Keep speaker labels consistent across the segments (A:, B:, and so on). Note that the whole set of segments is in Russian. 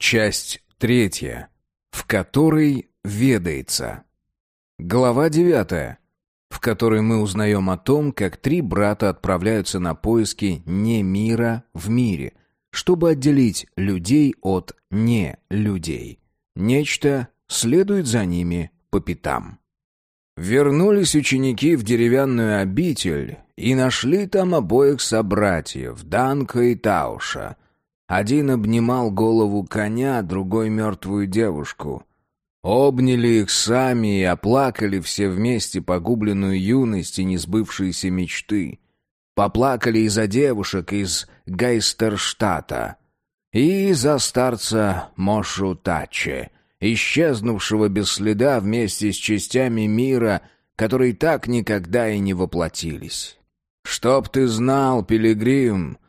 A: Часть третья, в которой ведается. Глава девятая, в которой мы узнаем о том, как три брата отправляются на поиски не мира в мире, чтобы отделить людей от не людей. Нечто следует за ними по пятам. Вернулись ученики в деревянную обитель и нашли там обоих собратьев, Данка и Тауша. Один обнимал голову коня, другой — мертвую девушку. Обняли их сами и оплакали все вместе погубленную юность и несбывшиеся мечты. Поплакали и за девушек из Гейстерштата, и за старца Мошу Таче, исчезнувшего без следа вместе с частями мира, которые так никогда и не воплотились. «Чтоб ты знал, пилигрим,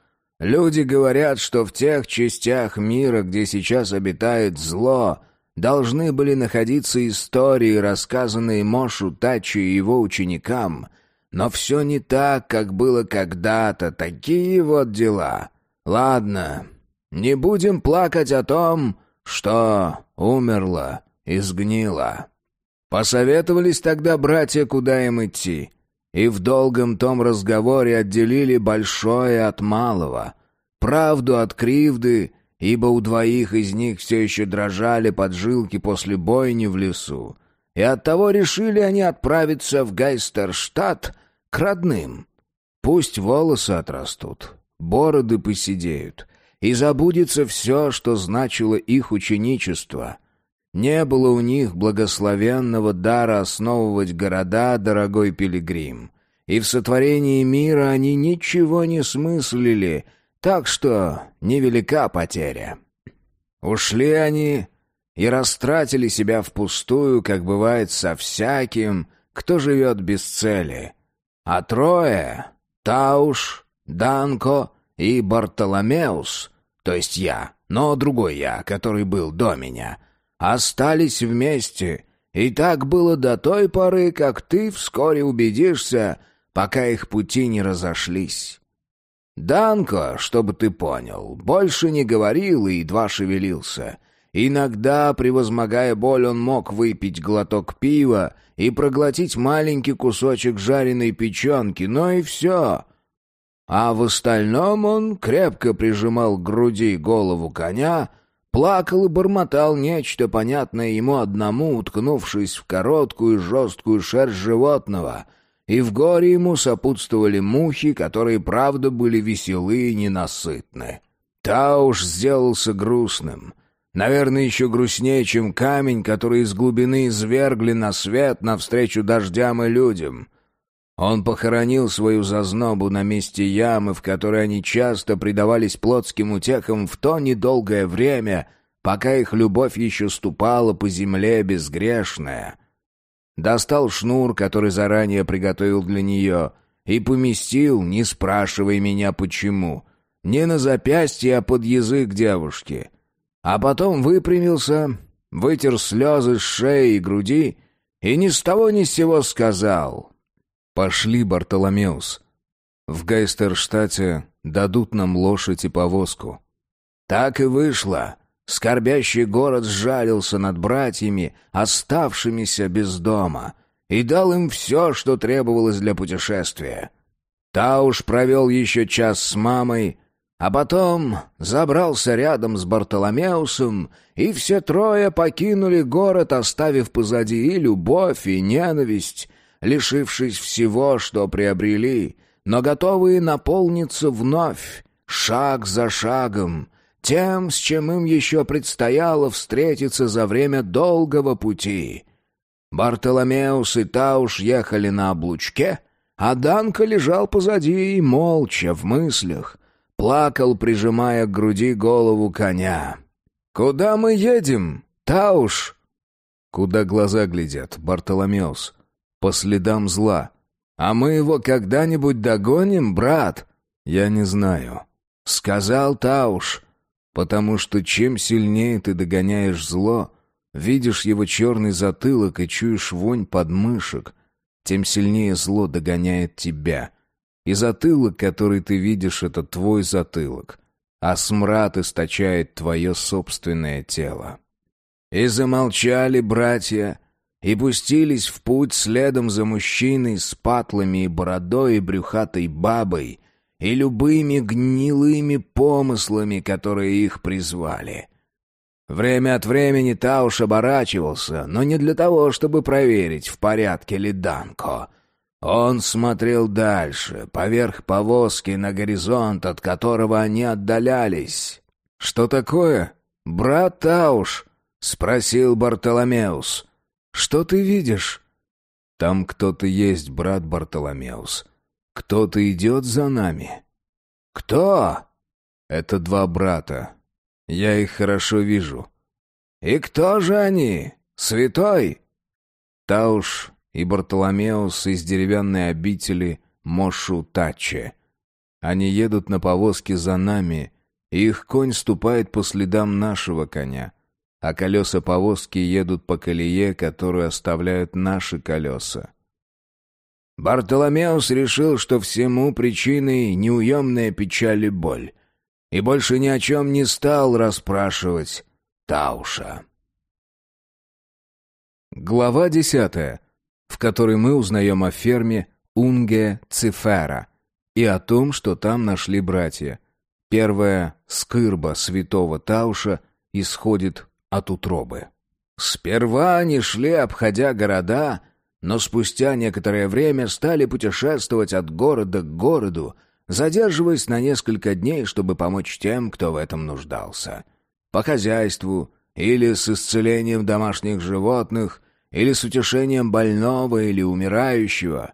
A: люди говорят, что в тех частях мира, где сейчас обитает зло, должны были находиться истории, рассказанные Мошу Тачи и его ученикам, но все не так, как было когда-то, такие вот дела. Ладно, не будем плакать о том, что умерло и сгнило. Посоветовались тогда братья, куда им идти, и в долгом том разговоре отделили большое от малого, правду от кривды, ибо у двоих из них все еще дрожали поджилки после бойни в лесу, и оттого решили они отправиться в Гайстерштадт к родным. Пусть волосы отрастут, бороды посидеют, и забудется все, что значило их ученичество. Не было у них благословенного дара основывать города, дорогой пилигрим, и в сотворении мира они ничего не смыслили, так что невелика потеря. Ушли они и растратили себя впустую, как бывает со всяким, кто живет без цели. А трое — Тауш, Данко и Бартоломеус, то есть я, но другой я, который был до меня, остались вместе, и так было до той поры, как ты вскоре убедишься, пока их пути не разошлись. Данко, чтобы ты понял, больше не говорил и едва шевелился. Иногда, превозмогая боль, он мог выпить глоток пива и проглотить маленький кусочек жареной печенки, но и все. А в остальном он крепко прижимал к груди голову коня, плакал и бормотал нечто понятное ему одному, уткнувшись в короткую жесткую шерсть животного, и в горе ему сопутствовали мухи, которые, правда, были веселы и ненасытны. Тауш сделался грустным. Наверное, еще грустнее, чем камень, который из глубины извергли на свет навстречу дождям и людям — он похоронил свою зазнобу на месте ямы, в которой они часто предавались плотским утехам в то недолгое время, пока их любовь еще ступала по земле безгрешная. Достал шнур, который заранее приготовил для нее, и поместил, не спрашивая меня почему, не на запястье, а под язык девушки. А потом выпрямился, вытер слезы с шеи и груди и ни с того ни с сего сказал «Пошли, Бартоломеус. В Гайстерштате дадут нам лошадь и повозку». Так и вышло. Скорбящий город сжалился над братьями, оставшимися без дома, и дал им все, что требовалось для путешествия. Тауш провел еще час с мамой, а потом забрался рядом с Бартоломеусом, и все трое покинули город, оставив позади и любовь, и ненависть, лишившись всего, что приобрели, но готовые наполниться вновь, шаг за шагом, тем, с чем им еще предстояло встретиться за время долгого пути. Бартоломеус и Тауш ехали на облучке, а Данка лежал позади и молча, в мыслях, плакал, прижимая к груди голову коня. «Куда мы едем, Тауш?» «Куда глаза глядят, Бартоломеус?» По следам зла. А мы его когда-нибудь догоним, брат? Я не знаю. Сказал Тауш. Потому что чем сильнее ты догоняешь зло, видишь его черный затылок и чуешь вонь подмышек, тем сильнее зло догоняет тебя. И затылок, который ты видишь, это твой затылок. а смрад источает твое собственное тело. И замолчали братья, и пустились в путь следом за мужчиной с патлами и бородой и брюхатой бабой, и любыми гнилыми помыслами, которые их призвали. Время от времени Тауш оборачивался, но не для того, чтобы проверить, в порядке ли Данко. Он смотрел дальше, поверх повозки на горизонт, от которого они отдалялись. «Что такое? Брат Тауш?» — спросил Бартоломеус. «Что ты видишь?» «Там кто-то есть, брат Бартоломеус. Кто-то идет за нами».
B: «Кто?»
A: «Это два брата. Я их хорошо вижу».
B: «И кто же они? Святой?»
A: Тауш и Бартоломеус из деревянной обители Мошу-Таче. Они едут на повозке за нами, и их конь ступает по следам нашего коня, а колеса повозки едут по колее, которую оставляют наши колеса.
B: Бартоломеус решил, что всему причиной неуемная печаль и боль, и больше ни о чем не стал расспрашивать Тауша.
A: Глава десятая, в которой мы узнаем о ферме Унге Цифера и о том, что там нашли братья. Первая скырба святого Тауша исходит от утробы.
B: Сперва они шли, обходя города, но спустя некоторое время стали путешествовать от города к городу, задерживаясь на несколько дней, чтобы помочь тем, кто в этом нуждался. По хозяйству или с исцелением домашних животных, или с утешением больного или умирающего.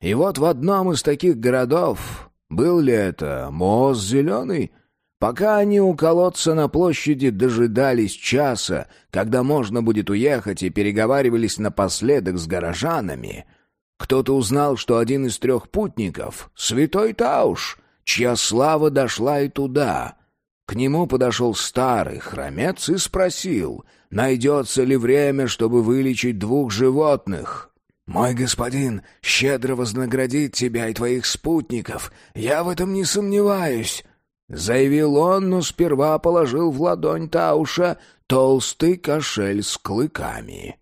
B: И вот в одном из таких городов, был ли это мост зеленый, пока они у колодца на площади дожидались часа, когда можно будет уехать, и переговаривались напоследок с горожанами — кто-то узнал, что один из трех путников — святой Тауш, чья слава дошла и туда. К нему подошел старый хромец и спросил, найдется ли время, чтобы вылечить двух животных. «Мой господин щедро вознаградит тебя и твоих спутников, я в этом не сомневаюсь», — заявил он, но сперва положил в ладонь Тауша толстый кошель с клыками.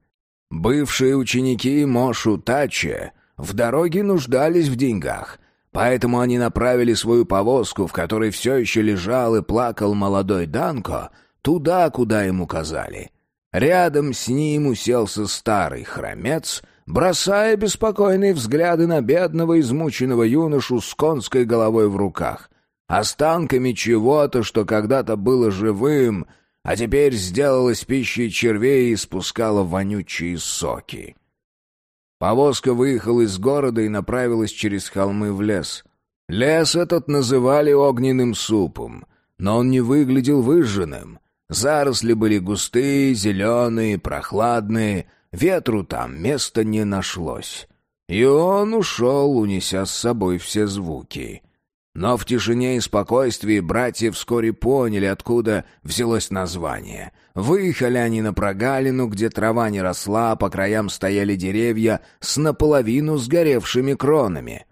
B: Бывшие ученики Мошу Таче в дороге нуждались в деньгах, поэтому они направили свою повозку, в которой все еще лежал и плакал молодой Данко, туда, куда им указали. Рядом с ним уселся старый хромец, бросая беспокойные взгляды на бедного измученного юношу с конской головой в руках, останками чего-то, что когда-то было живым — а теперь сделалась пищей червей и спускала вонючие соки. Повозка выехала из города и направилась через холмы в лес. Лес этот называли огненным супом, но он не выглядел выжженным. Заросли были густые, зеленые, прохладные, ветру там места не нашлось. И он ушел, унеся с собой все звуки — но в тишине и спокойствии братья вскоре поняли, откуда взялось название. Выехали они на прогалину, где трава не росла, а по краям стояли деревья с наполовину сгоревшими кронами.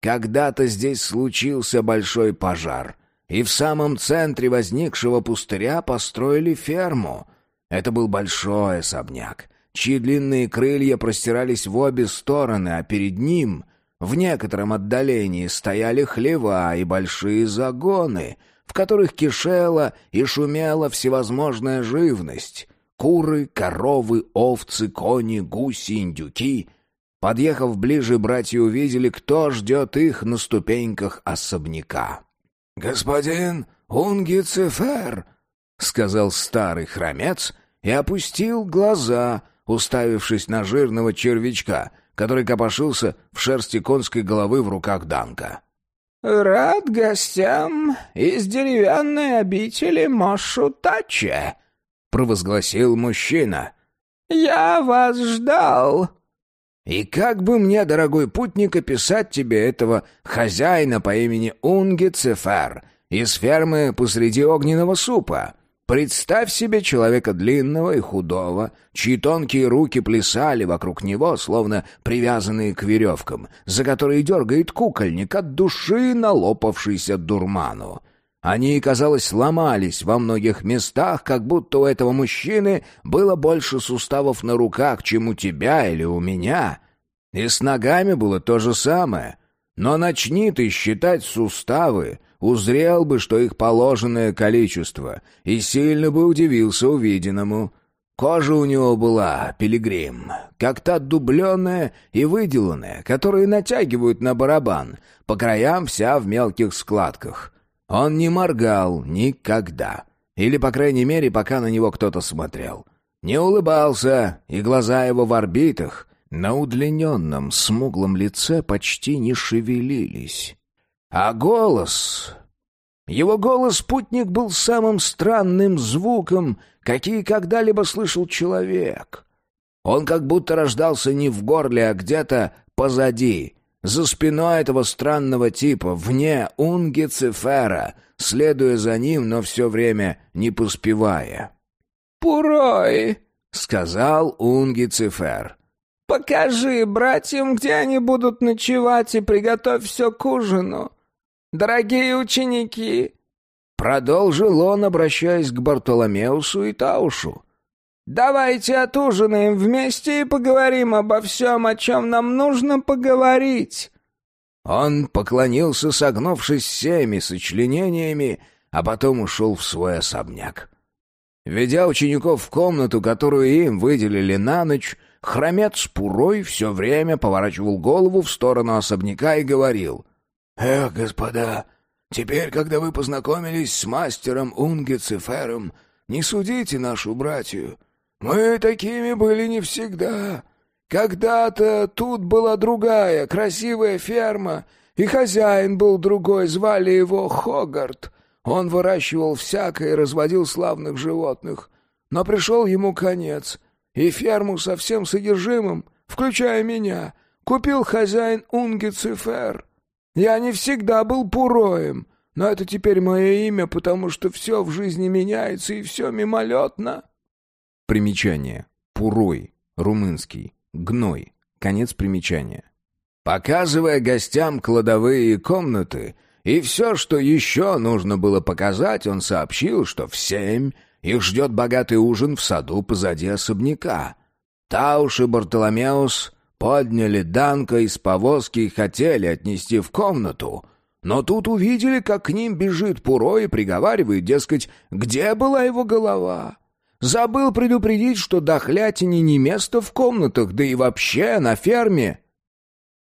B: Когда-то здесь случился большой пожар, и в самом центре возникшего пустыря построили ферму. Это был большой особняк, чьи длинные крылья простирались в обе стороны, а перед ним в некотором отдалении стояли хлева и большие загоны, в которых кишела и шумела всевозможная живность. Куры, коровы, овцы, кони, гуси, индюки. Подъехав ближе, братья увидели, кто ждет их на ступеньках особняка. «Господин Унгицефер», — сказал старый хромец и опустил глаза, уставившись на жирного червячка — который копошился в шерсти конской головы в руках Данка.
C: «Рад гостям из деревянной обители Мошутаче», — провозгласил мужчина. «Я вас ждал».
B: «И как бы мне, дорогой путник, описать тебе этого хозяина по имени Унги Цефер из фермы посреди огненного супа?» Представь себе человека длинного и худого, чьи тонкие руки плясали вокруг него, словно привязанные к веревкам, за которые дергает кукольник от души налопавшийся дурману. Они, казалось, ломались во многих местах, как будто у этого мужчины было больше суставов на руках, чем у тебя или у меня. И с ногами было то же самое. Но начни ты считать суставы, узрел бы, что их положенное количество, и сильно бы удивился увиденному. Кожа у него была, пилигрим, как та дубленная и выделанная, которую натягивают на барабан, по краям вся в мелких складках. Он не моргал никогда. Или, по крайней мере, пока на него кто-то смотрел. Не улыбался, и глаза его в орбитах, на удлиненном, смуглом лице почти не шевелились. А голос... Его голос-спутник был самым странным звуком, какие когда-либо слышал человек. Он как будто рождался не в горле, а где-то позади, за спиной этого странного типа, вне Унги Цифера, следуя за ним, но все время не поспевая.
C: «Пурой!»
B: — сказал Унги Цифер.
C: «Покажи братьям, где они будут ночевать, и приготовь все к ужину. Дорогие ученики,
B: Продолжил он, обращаясь к Бартоломеусу и Таушу.
C: «Давайте отужинаем вместе и поговорим обо всем, о чем нам нужно поговорить».
B: Он поклонился, согнувшись всеми сочленениями, а потом ушел в свой особняк. Ведя учеников в комнату, которую им выделили на ночь, хромец Пурой все время поворачивал голову в сторону особняка и говорил. «Эх, господа, Теперь, когда вы познакомились с мастером Унге Цифером, не судите нашу братью. Мы такими были не всегда. Когда-то тут была другая, красивая ферма, и хозяин был другой, звали его Хогарт. Он выращивал всякое и разводил славных животных. Но пришел ему конец, и ферму со всем содержимым, включая меня, купил хозяин Унге Цифер. Я не всегда был пуроем, но это теперь мое имя, потому что все в жизни меняется и все мимолетно».
A: Примечание. Пурой. Румынский. Гной. Конец примечания.
B: Показывая гостям кладовые комнаты и все, что еще нужно было показать, он сообщил, что в семь их ждет богатый ужин в саду позади особняка. Тауш и Бартоломеус подняли Данка из повозки и хотели отнести в комнату, но тут увидели, как к ним бежит Пуро и приговаривает, дескать, где была его голова. Забыл предупредить, что дохлятине не место в комнатах, да и вообще на ферме.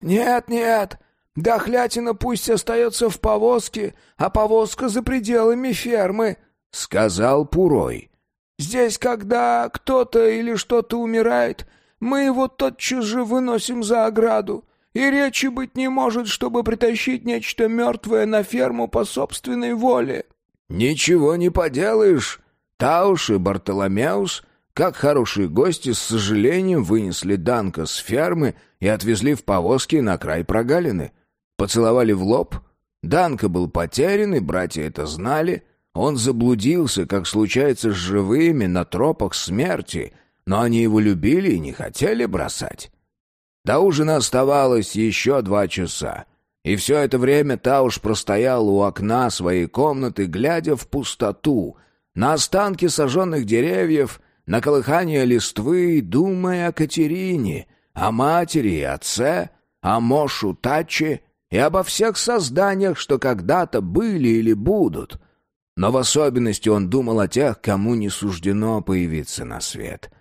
B: «Нет, нет, дохлятина пусть остается в повозке, а повозка за пределами фермы», — сказал Пурой. «Здесь, когда кто-то или что-то умирает, мы его тотчас же выносим за ограду, и речи быть не может, чтобы притащить нечто мертвое на ферму по собственной воле». «Ничего не поделаешь. Тауш и Бартоломеус, как хорошие гости, с сожалением вынесли Данка с фермы и отвезли в повозке на край прогалины. Поцеловали в лоб. Данка был потерян, и братья это знали. Он заблудился, как случается с живыми, на тропах смерти, но они его любили и не хотели бросать. До ужина оставалось еще два часа. И все это время Тауш простоял у окна своей комнаты, глядя в пустоту, на останки сожженных деревьев, на колыхание листвы, думая о Катерине, о матери и отце, о Мошу Таче и обо всех созданиях, что когда-то были или будут. Но в особенности он думал о тех, кому не суждено появиться на свет —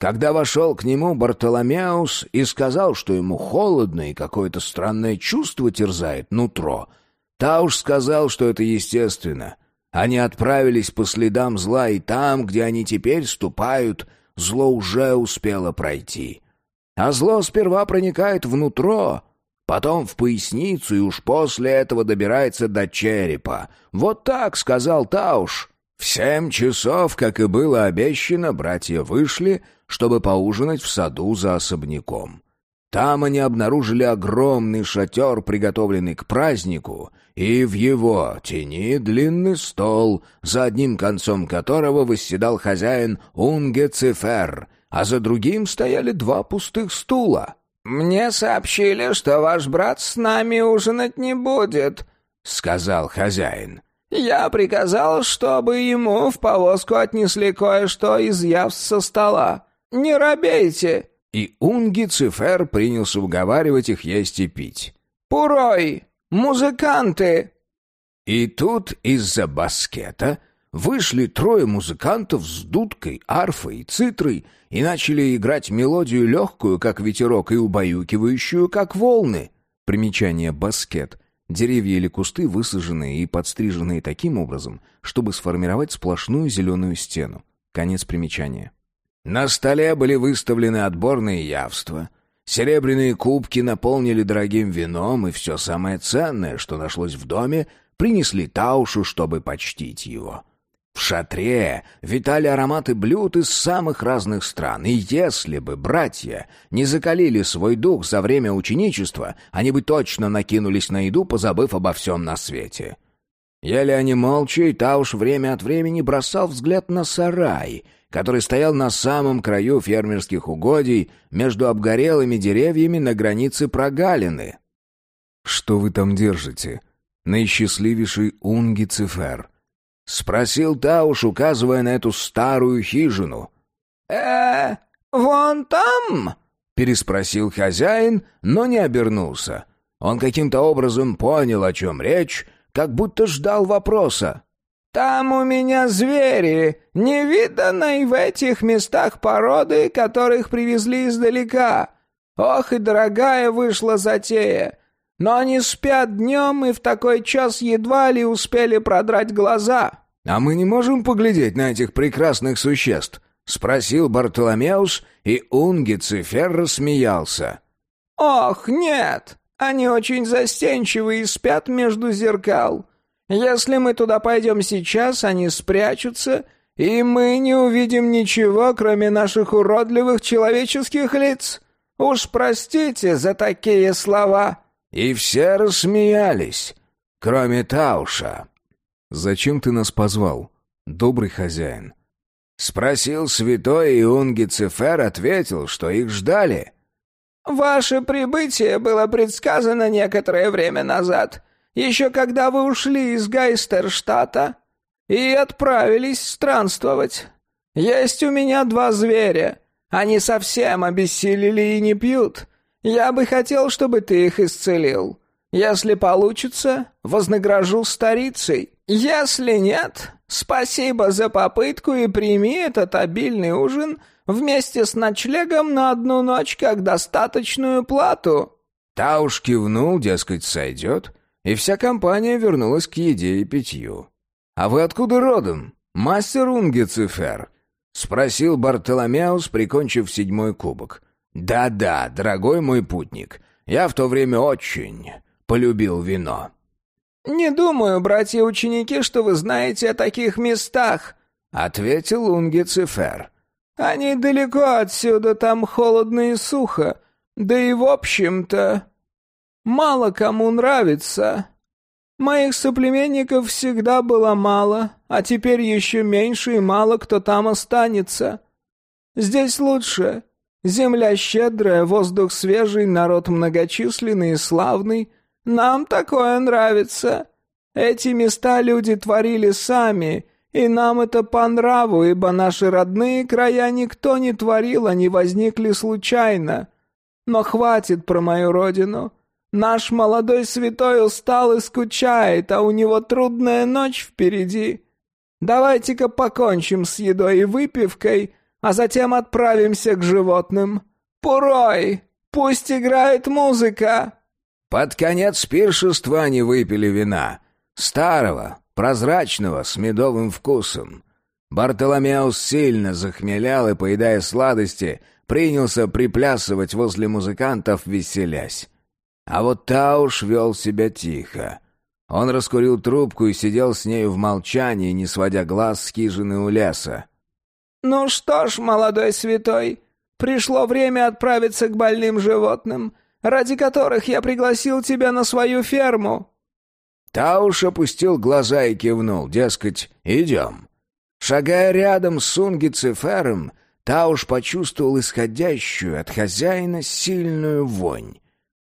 B: когда вошел к нему Бартоломеус и сказал, что ему холодно и какое-то странное чувство терзает нутро, Тауш сказал, что это естественно. Они отправились по следам зла, и там, где они теперь ступают, зло уже успело пройти. А зло сперва проникает внутрь, потом в поясницу, и уж после этого добирается до черепа. Вот так сказал Тауш. В семь часов, как и было обещано, братья вышли, чтобы поужинать в саду за особняком. Там они обнаружили огромный шатер, приготовленный к празднику, и в его тени длинный стол, за одним концом которого восседал хозяин Унге Цифер, а за другим стояли два пустых стула.
C: «Мне сообщили, что ваш брат с нами ужинать не будет», — сказал хозяин. Я приказал, чтобы ему в повозку отнесли кое-что из явств со стола. Не робейте!»
B: И Унги Цифер принялся уговаривать их есть и пить.
C: «Пурой! Музыканты!»
B: И тут из-за баскета вышли трое музыкантов с дудкой, арфой и цитрой и начали играть мелодию легкую, как ветерок, и убаюкивающую, как волны. Примечание «баскет» — деревья или кусты, высаженные и подстриженные таким образом, чтобы сформировать сплошную зеленую стену. Конец примечания. На столе были выставлены отборные явства. Серебряные кубки наполнили дорогим вином, и все самое ценное, что нашлось в доме, принесли Таушу, чтобы почтить его. В шатре витали ароматы блюд из самых разных стран, и если бы братья не закалили свой дух за время ученичества, они бы точно накинулись на еду, позабыв обо всем на свете. Ели они молча, и Тауш время от времени бросал взгляд на сарай, который стоял на самом краю фермерских угодий между обгорелыми деревьями на границе прогалины.
A: «Что вы там держите?» Наисчастливейший Унги Цифер —— спросил Тауш, указывая на эту старую хижину.
C: э вон там?» — переспросил хозяин, но не обернулся. Он каким-то образом понял, о чем речь, как будто ждал вопроса. «Там у меня звери, невиданной в этих местах породы, которых привезли издалека. Ох и дорогая вышла затея. Но они спят днем и в такой час едва ли успели продрать глаза».
B: «А мы не можем поглядеть на этих прекрасных существ?» — спросил Бартоломеус, и Унги Цифер рассмеялся.
C: «Ох, нет! Они очень застенчивы и спят между зеркал. Если мы туда пойдем сейчас, они спрячутся, и мы не увидим ничего, кроме наших уродливых человеческих лиц. Уж простите за такие слова».
B: И все рассмеялись, кроме Тауша.
A: «Зачем ты нас позвал, добрый хозяин?»
B: Спросил святой Иунги Цифер, ответил, что их ждали.
C: «Ваше прибытие было предсказано некоторое время назад, еще когда вы ушли из Гайстерштата и отправились странствовать. Есть у меня два зверя. Они совсем обессилели и не пьют. Я бы хотел, чтобы ты их исцелил. Если получится, вознагражу старицей. Если нет, спасибо за попытку и прими этот обильный ужин вместе с ночлегом на одну ночь как достаточную плату».
B: Тауш кивнул, дескать, сойдет, и вся компания вернулась к еде и питью. «А вы откуда родом, мастер Унгецифер?» — спросил Бартоломеус, прикончив седьмой кубок. «Да-да, дорогой мой путник, я в то время очень полюбил вино».
C: «Не думаю, братья-ученики, что вы знаете о таких местах», — ответил Унги Цифер. «Они далеко отсюда, там холодно и сухо, да и в общем-то мало кому нравится. Моих соплеменников всегда было мало, а теперь еще меньше и мало кто там останется. Здесь лучше, Земля щедрая, воздух свежий, народ многочисленный и славный. Нам такое нравится. Эти места люди творили сами, и нам это по нраву, ибо наши родные края никто не творил, они возникли случайно. Но хватит про мою родину. Наш молодой святой устал и скучает, а у него трудная ночь впереди. Давайте-ка покончим с едой и выпивкой, а затем отправимся к животным. Пурой! Пусть играет музыка!»
B: Под конец пиршества они выпили вина. Старого, прозрачного, с медовым вкусом. Бартоломеус сильно захмелял и, поедая сладости, принялся приплясывать возле музыкантов, веселясь. А вот Тауш вел себя тихо. Он раскурил трубку и сидел с нею в молчании, не сводя глаз с хижины у леса.
C: «Ну что ж, молодой святой, пришло время отправиться к больным животным, ради которых я пригласил тебя на свою ферму».
B: Тауш опустил глаза и кивнул, дескать, «Идем». Шагая рядом с Сунги Цифером, Тауш почувствовал исходящую от хозяина сильную вонь.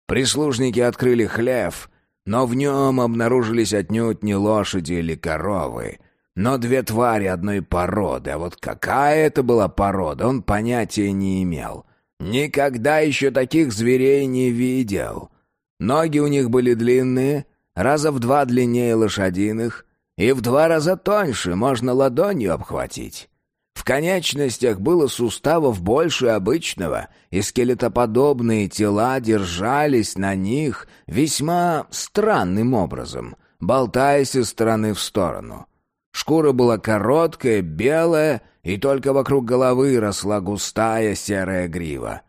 B: Прислужники открыли хлев, но в нем обнаружились отнюдь не лошади или коровы, но две твари одной породы, а вот какая это была порода, он понятия не имел. Никогда еще таких зверей не видел. Ноги у них были длинные, раза в два длиннее лошадиных, и в два раза тоньше, можно ладонью обхватить. В конечностях было суставов больше обычного, и скелетоподобные тела держались на них весьма странным образом, болтаясь из стороны в сторону. Шкура была короткая, белая, и только вокруг головы росла густая серая грива.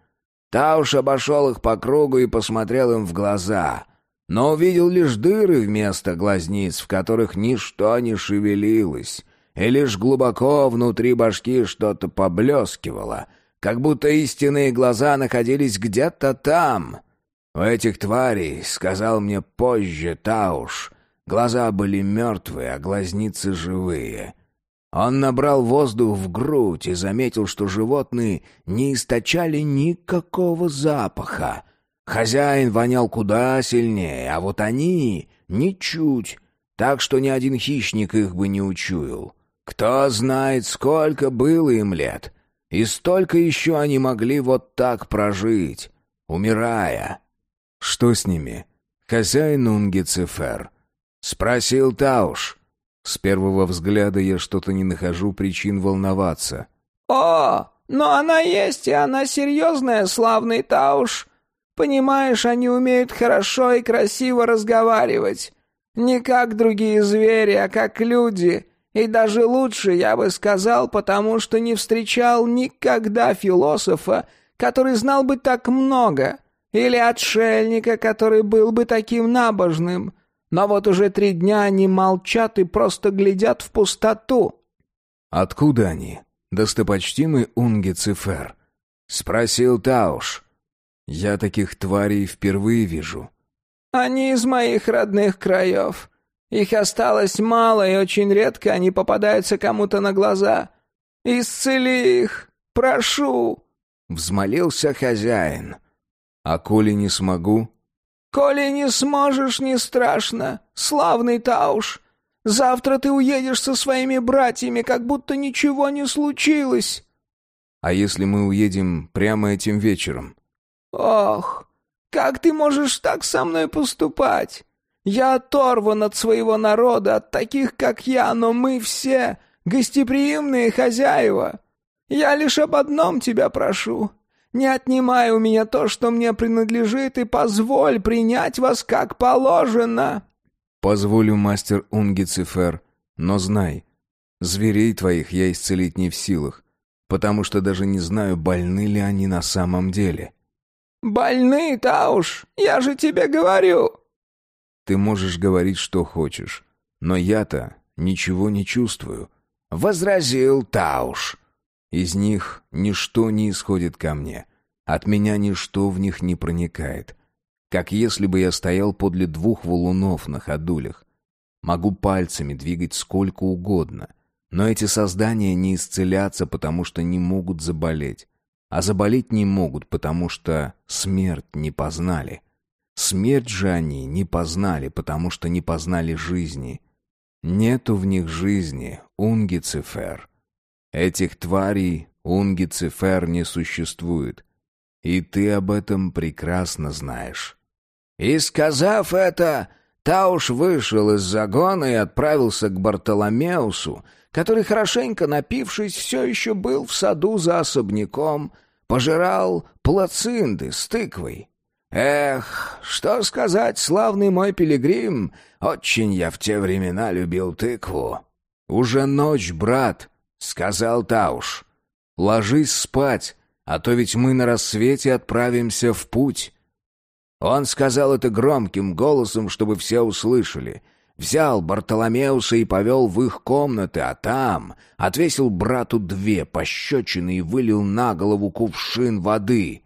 B: Тауш обошел их по кругу и посмотрел им в глаза, но увидел лишь дыры вместо глазниц, в которых ничто не шевелилось, и лишь глубоко внутри башки что-то поблескивало, как будто истинные глаза находились где-то там. У этих тварей, сказал мне позже Тауш, глаза были мертвые, а глазницы живые. Он набрал воздух в грудь и заметил, что животные не источали никакого запаха. Хозяин вонял куда сильнее, а вот они — ничуть, так что ни один хищник их бы не учуял. Кто знает, сколько было им лет, и столько еще они могли вот так прожить, умирая.
A: Что с ними? Хозяин Унгицефер. Спросил Тауш. С первого взгляда я что-то не нахожу причин волноваться.
C: «О, но она есть, и она серьезная, славный Тауш. Понимаешь, они умеют хорошо и красиво разговаривать. Не как другие звери, а как люди. И даже лучше, я бы сказал, потому что не встречал никогда философа, который знал бы так много, или отшельника, который был бы таким набожным. Но вот уже три дня они молчат и просто глядят в пустоту».
A: «Откуда они, достопочтимый Унги Цифер?» — спросил Тауш. «Я таких тварей впервые вижу».
C: «Они из моих родных краев. Их осталось мало, и очень редко они попадаются кому-то на глаза. Исцели их, прошу!»
B: Взмолился хозяин.
A: «А коли не смогу?»
C: «Коли не сможешь, не страшно, славный Тауш. Завтра ты уедешь со своими братьями, как будто ничего не случилось».
A: «А если мы уедем прямо этим вечером?»
C: «Ох, как ты можешь так со мной поступать? Я оторван от своего народа, от таких, как я, но мы все гостеприимные хозяева. Я лишь об одном тебя прошу. Не отнимай у меня то, что мне принадлежит, и позволь принять вас как положено».
A: «Позволю, мастер Унгицифер, но знай, зверей твоих я исцелить не в силах, потому что даже не знаю, больны ли они на самом деле».
C: «Больны, Тауш, я же тебе говорю!»
A: Ты можешь говорить, что хочешь, но я-то ничего не чувствую», — возразил Тауш. «Из них ничто не исходит ко мне, от меня ничто в них не проникает, как если бы я стоял подле двух валунов на ходулях. Могу пальцами двигать сколько угодно, но эти создания не исцелятся, потому что не могут заболеть, а заболеть не могут, потому что смерть не познали». Смерть же они не познали, потому что не познали жизни. Нету в них жизни, Унгицифер. Этих тварей Унгицифер не существует. И ты об этом прекрасно знаешь.
B: И сказав это, Тауш вышел из загона и отправился к Бартоломеусу, который, хорошенько напившись, все еще был в саду за особняком, пожирал плацинды с тыквой. Эх, что сказать, славный мой пилигрим, очень я в те времена любил тыкву.
A: Уже ночь, брат, сказал Тауш. Ложись спать, а то ведь мы на рассвете отправимся в путь.
B: Он сказал это громким голосом, чтобы все услышали. Взял Бартоломеуса и повел в их комнаты, а там отвесил брату две пощечины и вылил на голову кувшин воды.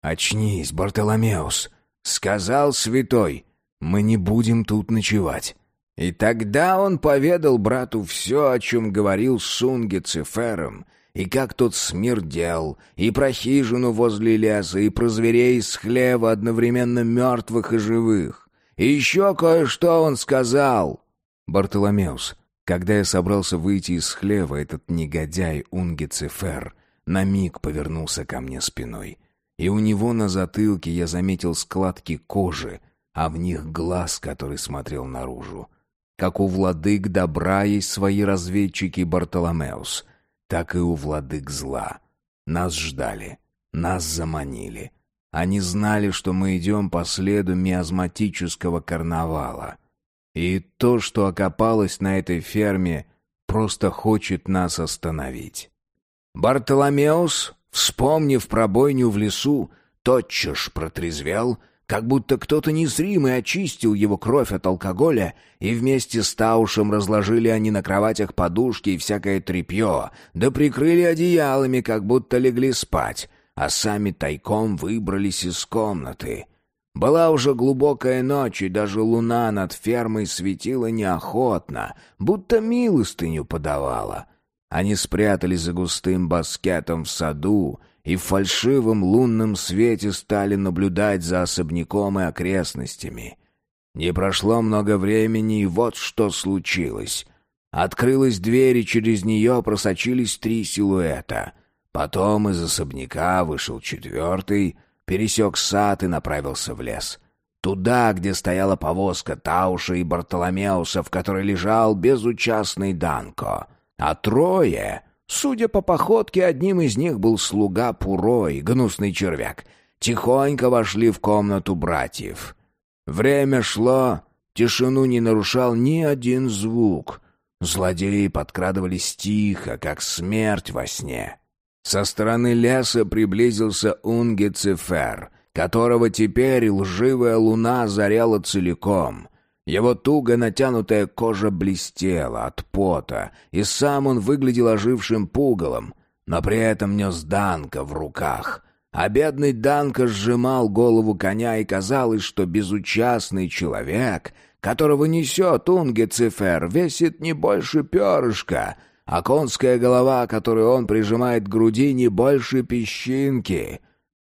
A: «Очнись, Бартоломеус», — сказал святой, — «мы не будем тут ночевать».
B: И тогда он поведал брату все, о чем говорил Сунге Цифером, и как тот смердел, и про хижину возле леса, и про зверей с хлева, одновременно мертвых и живых, И еще кое-что он сказал!»
A: «Бартоломеус, когда я собрался выйти из хлева, этот негодяй Унгицефер на миг повернулся ко мне спиной. И у него на затылке я заметил складки кожи, а в них глаз, который смотрел наружу. Как у владык добра есть свои разведчики Бартоломеус, так и у владык зла. Нас ждали, нас заманили. Они знали, что мы идем по следу миазматического карнавала. И то, что окопалось на этой ферме, просто хочет нас остановить.
B: Бартоломеус, вспомнив про бойню в лесу, тотчас протрезвел, как будто кто-то незримый очистил его кровь от алкоголя, и вместе с Таушем разложили они на кроватях подушки и всякое тряпье, да прикрыли одеялами, как будто легли спать, а сами тайком выбрались из комнаты. Была уже глубокая ночь, и даже луна над фермой светила неохотно, будто милостыню подавала. Они спрятались за густым баскетом в саду и в фальшивом лунном свете стали наблюдать за особняком и окрестностями. Не прошло много времени, и вот что случилось. Открылась дверь, и через нее просочились три силуэта. Потом из особняка вышел четвертый, пересек сад и направился в лес. Туда, где стояла повозка Тауша и Бартоломеуса, в которой лежал безучастный Данко — а трое, судя по походке, одним из них был слуга Пурой, гнусный червяк, тихонько вошли в комнату братьев. Время шло, тишину не нарушал ни один звук. Злодеи подкрадывались тихо, как смерть во сне. Со стороны леса приблизился Унгецефер, которого теперь лживая луна заряла целиком. Его туго натянутая кожа блестела от пота, и сам он выглядел ожившим пугалом, но при этом нес Данка в руках. А бедный Данка сжимал голову коня, и казалось, что безучастный человек, которого несет Унгецифер, весит не больше перышка, а конская голова, которую он прижимает к груди, не больше песчинки.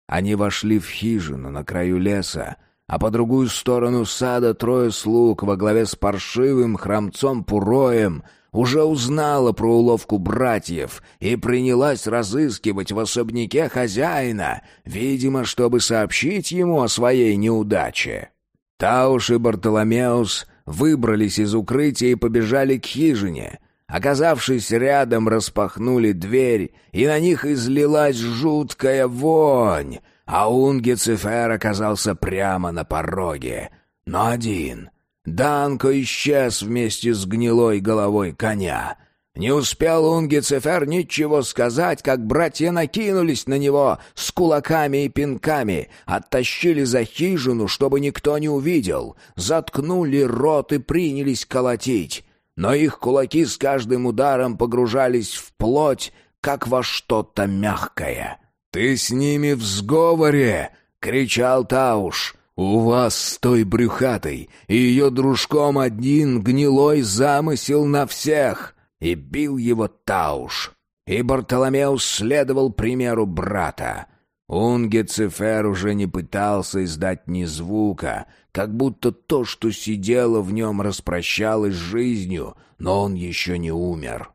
B: Они вошли в хижину на краю леса, а по другую сторону сада трое слуг во главе с паршивым храмцом-пуроем уже узнала про уловку братьев и принялась разыскивать в особняке хозяина, видимо, чтобы сообщить ему о своей неудаче. Тауш и Бартоломеус выбрались из укрытия и побежали к хижине. Оказавшись рядом, распахнули дверь, и на них излилась жуткая вонь, а Унгецифер оказался прямо на пороге. Но один. Данко исчез вместе с гнилой головой коня. Не успел Унгецифер ничего сказать, как братья накинулись на него с кулаками и пинками, оттащили за хижину, чтобы никто не увидел, заткнули рот и принялись колотить. Но их кулаки с каждым ударом погружались в плоть, как во что-то мягкое. «Ты с ними в сговоре!» — кричал Тауш. «У вас с той брюхатой и ее дружком один гнилой замысел на всех!» И бил его Тауш. И Бартоломеус следовал примеру брата. Унгецефер уже не пытался издать ни звука, как будто то, что сидело в нем, распрощалось с жизнью, но он еще не умер.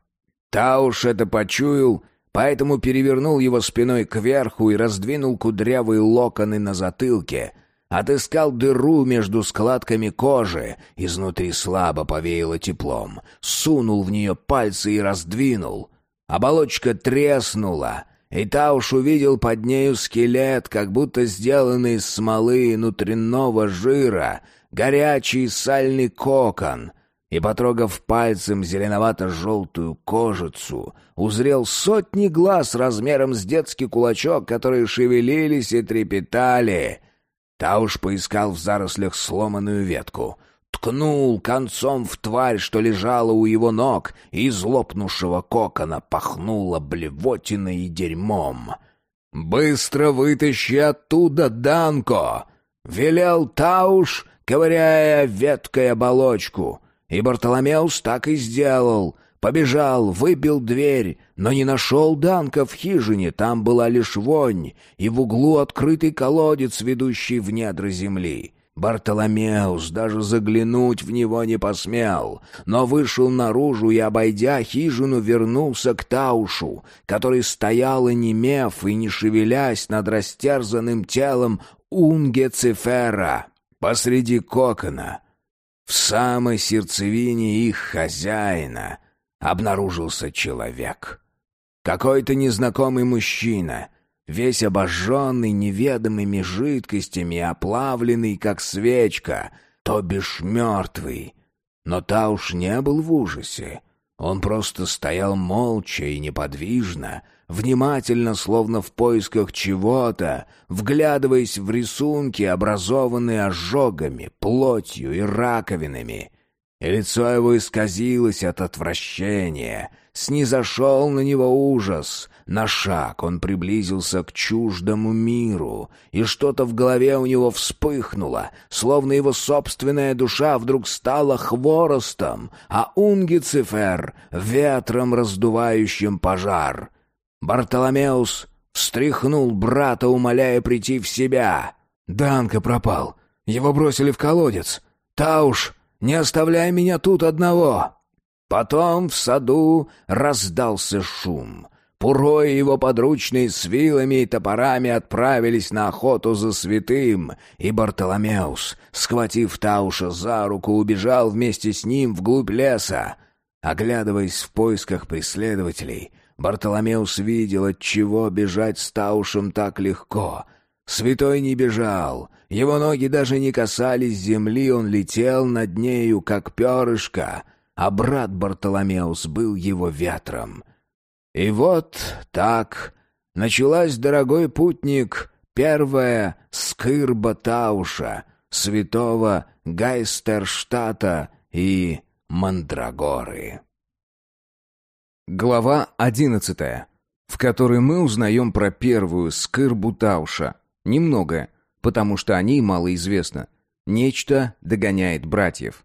B: Тауш это почуял — поэтому перевернул его спиной кверху и раздвинул кудрявые локоны на затылке, отыскал дыру между складками кожи, изнутри слабо повеяло теплом, сунул в нее пальцы и раздвинул. Оболочка треснула, и Тауш увидел под нею скелет, как будто сделанный из смолы и внутреннего жира, горячий сальный кокон — и, потрогав пальцем зеленовато-желтую кожицу, узрел сотни глаз размером с детский кулачок, которые шевелились и трепетали. Тауш поискал в зарослях сломанную ветку, ткнул концом в тварь, что лежала у его ног, и из лопнувшего кокона пахнуло блевотиной и дерьмом. «Быстро вытащи оттуда Данко!» — велел Тауш, ковыряя веткой оболочку — и Бартоломеус так и сделал. Побежал, выбил дверь, но не нашел Данка в хижине, там была лишь вонь, и в углу открытый колодец, ведущий в недра земли. Бартоломеус даже заглянуть в него не посмел, но вышел наружу и, обойдя хижину, вернулся к Таушу, который стоял, онемев и не шевелясь над растерзанным телом Унге Цифера посреди кокона. В самой сердцевине их хозяина обнаружился человек. Какой-то незнакомый мужчина — весь обожженный неведомыми жидкостями, оплавленный, как свечка, то бишь мертвый. Но Тауш не был в ужасе. Он просто стоял молча и неподвижно, внимательно, словно в поисках чего-то, вглядываясь в рисунки, образованные ожогами, плотью и раковинами. И лицо его исказилось от отвращения, снизошел на него ужас, на шаг он приблизился к чуждому миру, и что-то в голове у него вспыхнуло, словно его собственная душа вдруг стала хворостом, а Унгицифер — ветром, раздувающим пожар. Бартоломеус встряхнул брата, умоляя прийти в себя. «Данка пропал. Его бросили в колодец. Тауш, не оставляй меня тут одного!» Потом в саду раздался шум — Пурой и его подручные с вилами и топорами отправились на охоту за святым, и Бартоломеус, схватив Тауша за руку, убежал вместе с ним вглубь леса. Оглядываясь в поисках преследователей, Бартоломеус видел, от чего бежать с Таушем так легко. Святой не бежал, его ноги даже не касались земли, он летел над нею, как перышко, а брат Бартоломеус был его ветром — и вот так началась, дорогой путник, первая скырба Тауша, святого Гайстерштата и Мандрагоры.
A: Глава одиннадцатая, в которой мы узнаем про первую скырбу Тауша. Немного, потому что о ней мало известно. Нечто догоняет братьев.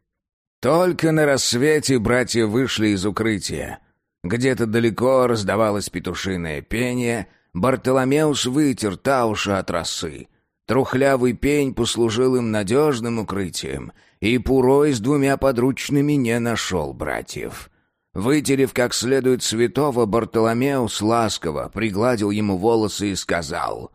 B: Только на рассвете братья вышли из укрытия — где-то далеко раздавалось петушиное пение, Бартоломеус вытер Тауша от росы. Трухлявый пень послужил им надежным укрытием, и Пурой с двумя подручными не нашел братьев. Вытерев как следует святого, Бартоломеус ласково пригладил ему волосы и сказал.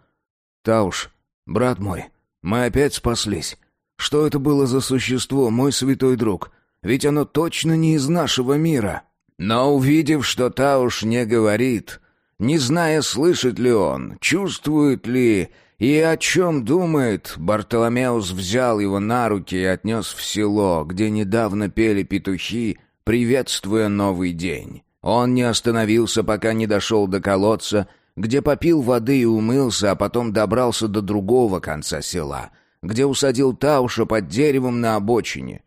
B: «Тауш, брат мой, мы опять спаслись. Что это было за существо, мой святой друг? Ведь оно точно не из нашего мира». Но увидев, что Тауш не говорит, не зная, слышит ли он, чувствует ли и о чем думает, Бартоломеус взял его на руки и отнес в село, где недавно пели петухи, приветствуя новый день. Он не остановился, пока не дошел до колодца, где попил воды и умылся, а потом добрался до другого конца села, где усадил Тауша под деревом на обочине.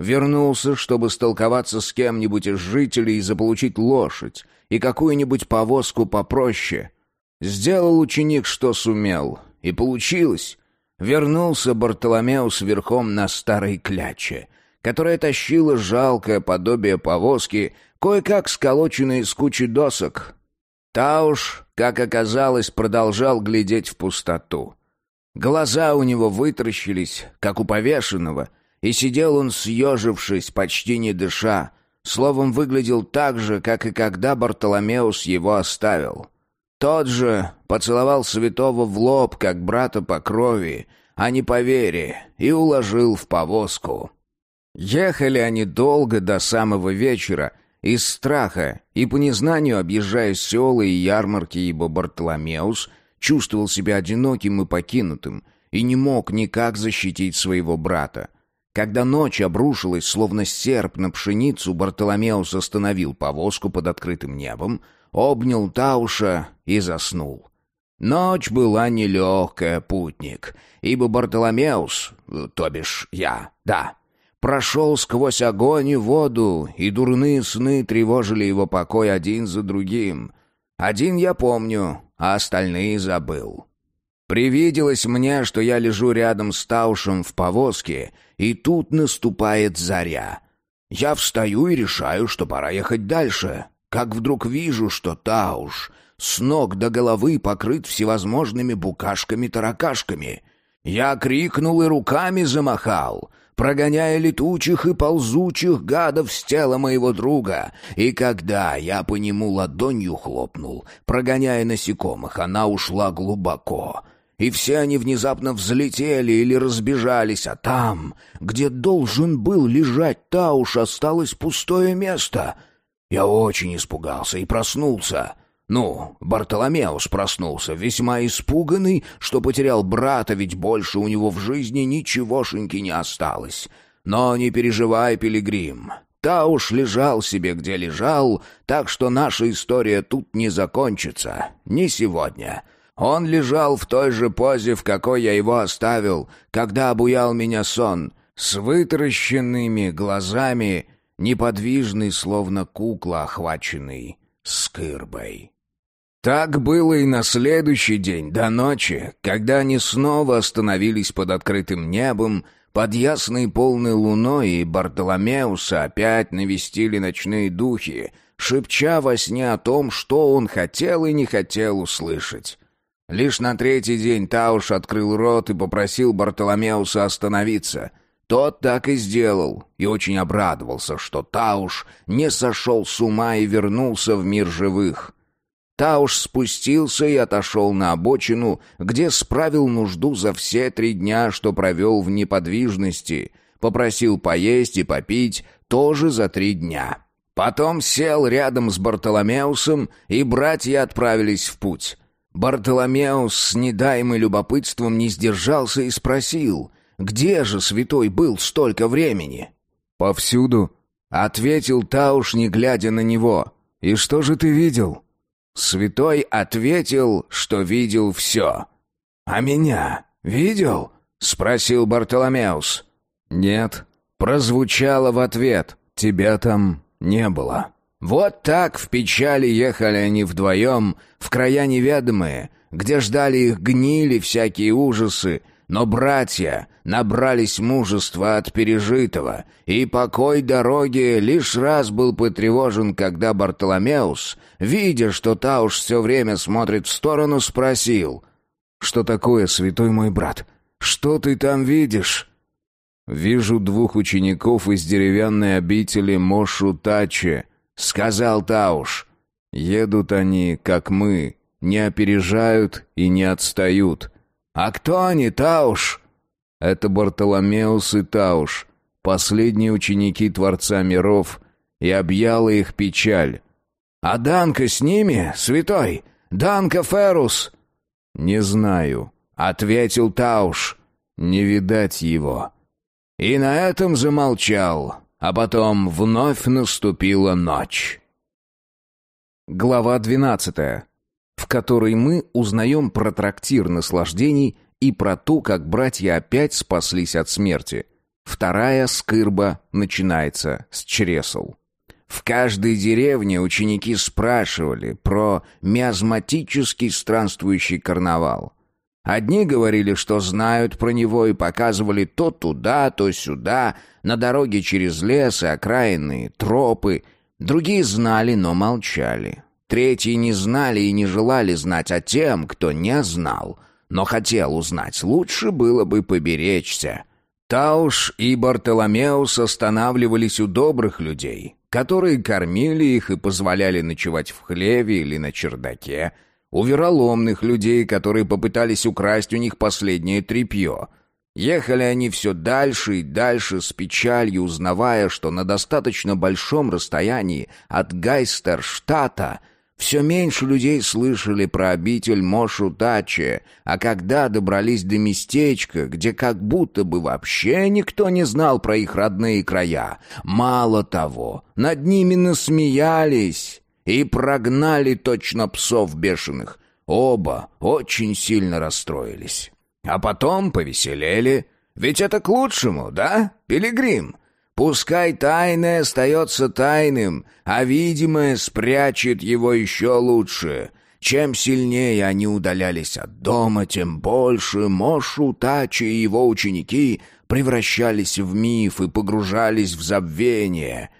B: Вернулся, чтобы столковаться с кем-нибудь из жителей и заполучить лошадь и какую-нибудь повозку попроще. Сделал ученик, что сумел, и получилось. Вернулся Бартоломеус верхом на старой кляче, которая тащила жалкое подобие повозки, кое-как сколоченной из кучи досок. Тауш, как оказалось, продолжал глядеть в пустоту. Глаза у него вытращились, как у повешенного — и сидел он съежившись, почти не дыша, словом, выглядел так же, как и когда Бартоломеус его оставил. Тот же поцеловал святого в лоб, как брата по крови, а не по вере, и уложил в повозку. Ехали они долго до самого вечера, из страха, и по незнанию, объезжая села и ярмарки, ибо Бартоломеус чувствовал себя одиноким и покинутым, и не мог никак защитить своего брата. Когда ночь обрушилась, словно серп на пшеницу, Бартоломеус остановил повозку под открытым небом, обнял Тауша и заснул. Ночь была нелегкая, путник, ибо Бартоломеус, то бишь я, да, прошел сквозь огонь и воду, и дурные сны тревожили его покой один за другим. Один я помню, а остальные забыл. Привиделось мне, что я лежу рядом с Таушем в повозке, и тут наступает заря. Я встаю и решаю, что пора ехать дальше. Как вдруг вижу, что Тауш с ног до головы покрыт всевозможными букашками-таракашками. Я крикнул и руками замахал, прогоняя летучих и ползучих гадов с тела моего друга, и когда я по нему ладонью хлопнул, прогоняя насекомых, она ушла глубоко, и все они внезапно взлетели или разбежались, а там, где должен был лежать Тауш, осталось пустое место. Я очень испугался и проснулся. Ну, Бартоломеус проснулся, весьма испуганный, что потерял брата, ведь больше у него в жизни ничегошеньки не осталось. Но не переживай, пилигрим. Тауш лежал себе, где лежал, так что наша история тут не закончится. Не сегодня. Он лежал в той же позе, в какой я его оставил, когда обуял меня сон, с вытаращенными глазами, неподвижный, словно кукла, охваченный скырбой. Так было и на следующий день, до ночи, когда они снова остановились под открытым небом, под ясной полной луной, и Бартоломеуса опять навестили ночные духи, шепча во сне о том, что он хотел и не хотел услышать. Лишь на третий день Тауш открыл рот и попросил Бартоломеуса остановиться. Тот так и сделал, и очень обрадовался, что Тауш не сошел с ума и вернулся в мир живых. Тауш спустился и отошел на обочину, где справил нужду за все три дня, что провел в неподвижности, попросил поесть и попить тоже за три дня. Потом сел рядом с Бартоломеусом, и братья отправились в путь. Бартоломеус с недаемым любопытством не сдержался и спросил, где же святой был столько времени?
A: «Повсюду», — ответил Тауш, не глядя на него. «И что же ты видел?»
B: Святой ответил, что видел все. «А меня видел?» — спросил Бартоломеус.
A: «Нет». Прозвучало в ответ. «Тебя там не было».
B: Вот так в печали ехали они вдвоем, в края неведомые, где ждали их гнили всякие ужасы, но братья набрались мужества от пережитого, и покой дороги лишь раз был потревожен, когда Бартоломеус, видя, что Тауш все время смотрит в сторону, спросил,
A: «Что такое, святой мой брат? Что ты там видишь?» «Вижу двух учеников из деревянной обители Мошу-Тачи», — сказал Тауш. «Едут они, как мы, не опережают и не отстают».
B: «А кто они, Тауш?»
A: «Это Бартоломеус и Тауш, последние ученики Творца миров, и объяла их печаль».
B: «А Данка с ними, святой? Данка Ферус?»
A: «Не знаю», — ответил Тауш. «Не видать его».
B: И на этом замолчал, а потом вновь наступила ночь.
A: Глава двенадцатая в которой мы узнаем про трактир наслаждений и про то, как братья опять спаслись от смерти. Вторая скырба начинается с чресл. В каждой деревне ученики спрашивали про миазматический странствующий карнавал. Одни говорили, что знают про него и показывали то туда, то сюда, на дороге через лес и окраинные тропы. Другие знали, но молчали. Третьи не знали и не желали знать, а тем, кто не знал, но хотел узнать, лучше было бы поберечься. Тауш и Бартоломеус останавливались у добрых людей, которые кормили их и позволяли ночевать в хлеве или на чердаке, у вероломных людей, которые попытались украсть у них последнее тряпье. Ехали они все дальше и дальше с печалью, узнавая, что на достаточно большом расстоянии от Гайстерштата все меньше людей слышали про обитель Мошу-Тачи, а когда добрались до местечка, где как будто бы вообще никто не знал про их родные края, мало того, над ними насмеялись и прогнали точно псов бешеных. Оба очень сильно расстроились. А потом повеселели. Ведь это к лучшему, да, Пилигрим? Пускай тайное остается тайным, а видимое спрячет его еще лучше. Чем сильнее они удалялись от дома, тем больше Мошу, Тачи и его ученики превращались в миф и погружались в забвение.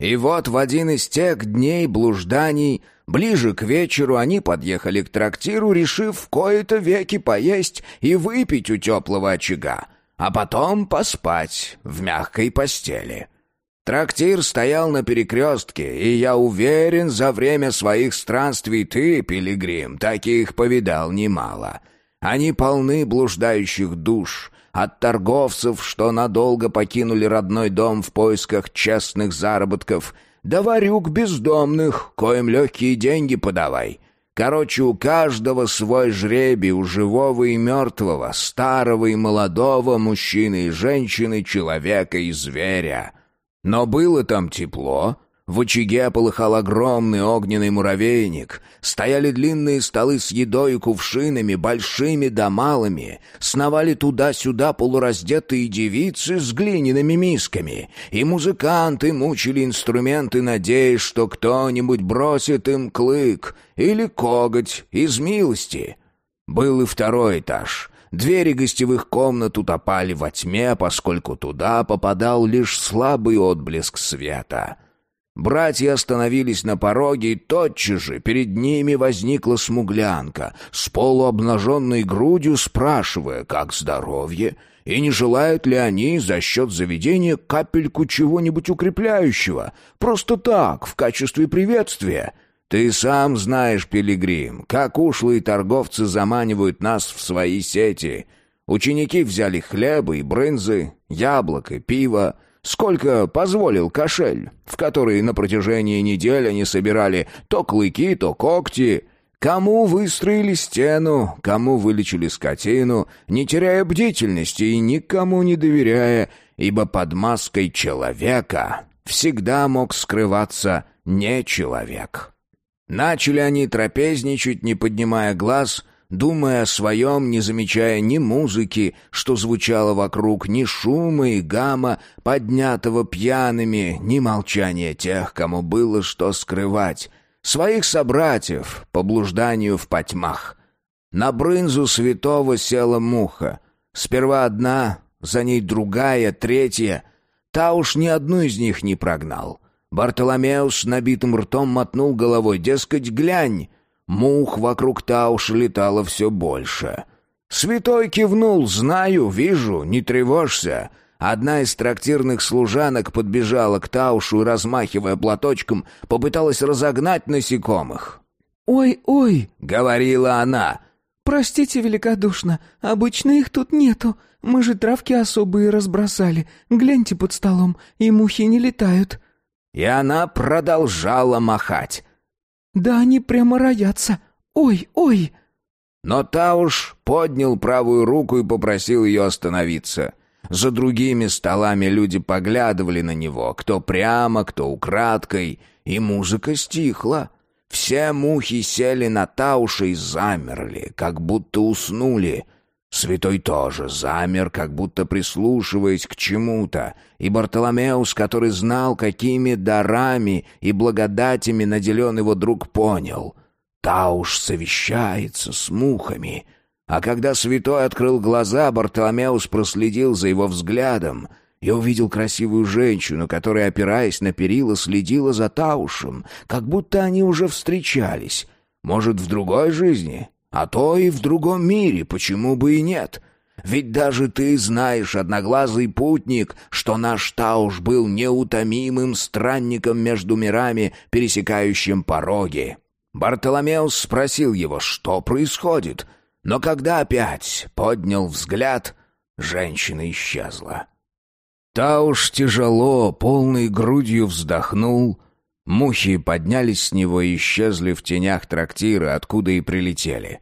A: И вот в один из тех дней блужданий
B: Ближе к вечеру они подъехали к трактиру, решив в кои-то веки поесть и выпить у теплого очага, а потом поспать в мягкой постели. Трактир стоял на перекрестке, и я уверен, за время своих странствий ты, пилигрим, таких повидал немало. Они полны блуждающих душ, от торговцев, что надолго покинули родной дом в поисках честных заработков, до варюк бездомных, коим легкие деньги подавай. Короче, у каждого свой жребий, у живого и мертвого, старого и молодого, мужчины и женщины, человека и зверя». Но было там тепло, в очаге полыхал огромный огненный муравейник, стояли длинные столы с едой и кувшинами, большими да малыми, сновали туда-сюда полураздетые девицы с глиняными мисками, и музыканты мучили инструменты, надеясь, что кто-нибудь бросит им клык или коготь из милости. Был и второй этаж — Двери гостевых комнат утопали во тьме, поскольку туда попадал лишь слабый отблеск света. Братья остановились на пороге, и тотчас же перед ними возникла смуглянка с полуобнаженной грудью, спрашивая, как здоровье, и не желают ли они за счет заведения капельку чего-нибудь укрепляющего, просто так, в качестве приветствия — ты сам знаешь, пилигрим, как ушлые торговцы заманивают нас в свои сети. Ученики взяли хлеба и брынзы, яблок и пива, сколько позволил кошель, в который на протяжении недели они собирали то клыки, то когти. Кому выстроили стену, кому вылечили скотину, не теряя бдительности и никому не доверяя, ибо под маской человека всегда мог скрываться не человек. Начали они трапезничать, не поднимая глаз, думая о своем, не замечая ни музыки, что звучало вокруг, ни шума и гамма, поднятого пьяными, ни молчания тех, кому было что скрывать, своих собратьев по блужданию в потьмах. На брынзу святого села муха. Сперва одна, за ней другая, третья. Та уж ни одну из них не прогнал. Бартоломеус набитым ртом мотнул головой, дескать, глянь. Мух вокруг Тауша летало все больше. Святой кивнул, знаю, вижу, не тревожься. Одна из трактирных служанок подбежала к Таушу и, размахивая платочком, попыталась разогнать насекомых.
C: «Ой, ой!»
B: — говорила она.
C: «Простите великодушно, обычно их тут нету. Мы же травки особые разбросали. Гляньте под столом, и мухи не летают».
B: И она продолжала махать.
C: «Да они прямо роятся. Ой, ой!»
B: Но Тауш поднял правую руку и попросил ее остановиться. За другими столами люди поглядывали на него, кто прямо, кто украдкой, и музыка стихла. Все мухи сели на Тауша и замерли, как будто уснули, Святой тоже замер, как будто прислушиваясь к чему-то, и Бартоломеус, который знал, какими дарами и благодатями наделен его друг, понял. Та уж совещается с мухами. А когда святой открыл глаза, Бартоломеус проследил за его взглядом и увидел красивую женщину, которая, опираясь на перила, следила за Таушем, как будто они уже встречались. Может, в другой жизни? А то и в другом мире, почему бы и нет? Ведь даже ты знаешь, одноглазый путник, что наш Тауш был неутомимым странником между мирами, пересекающим пороги. Бартоломеус спросил его, что происходит, но когда опять поднял взгляд, женщина исчезла. Тауш тяжело, полной грудью вздохнул, мухи поднялись с него и исчезли в тенях трактира, откуда и прилетели.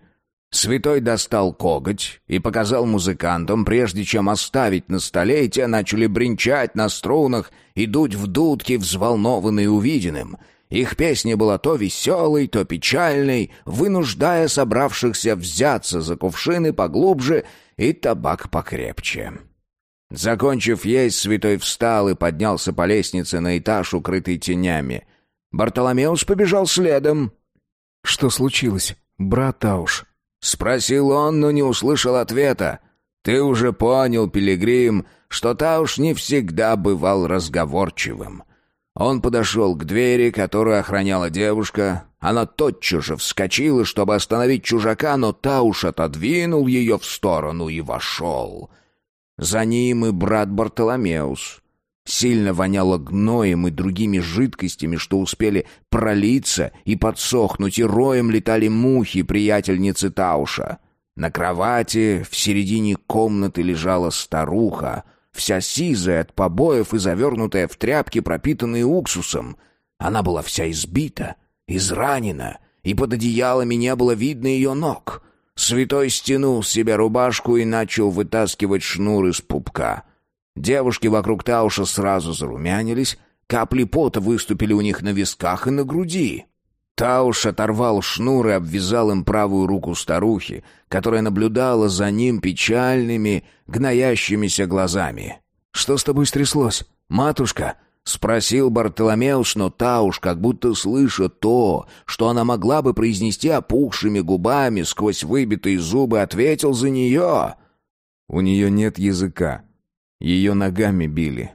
B: Святой достал коготь и показал музыкантам, прежде чем оставить на столе, и те начали бренчать на струнах и дуть в дудки, взволнованные увиденным. Их песня была то веселой, то печальной, вынуждая собравшихся взяться за кувшины поглубже и табак покрепче. Закончив есть, святой встал и поднялся по лестнице на этаж, укрытый тенями. Бартоломеус побежал следом.
A: «Что случилось, брат Тауш?»
B: Спросил он, но не услышал ответа. Ты уже понял, пилигрим, что Тауш не всегда бывал разговорчивым. Он подошел к двери, которую охраняла девушка. Она тотчас же вскочила, чтобы остановить чужака, но та уж отодвинул ее в сторону и вошел. За ним и брат Бартоломеус. Сильно воняло гноем и другими жидкостями, что успели пролиться и подсохнуть, и роем летали мухи приятельницы Тауша. На кровати в середине комнаты лежала старуха, вся сизая от побоев и завернутая в тряпки, пропитанные уксусом. Она была вся избита, изранена, и под одеялами не было видно ее ног. Святой стянул с себя рубашку и начал вытаскивать шнур из пупка. Девушки вокруг Тауша сразу зарумянились, капли пота выступили у них на висках и на груди. Тауш оторвал шнур и обвязал им правую руку старухи, которая наблюдала за ним печальными, гноящимися глазами. «Что с тобой стряслось, матушка?» — спросил Бартоломеус, но Тауш, как будто слыша то, что она могла бы произнести опухшими губами сквозь выбитые зубы, ответил за нее.
A: «У нее нет языка. Ее ногами били».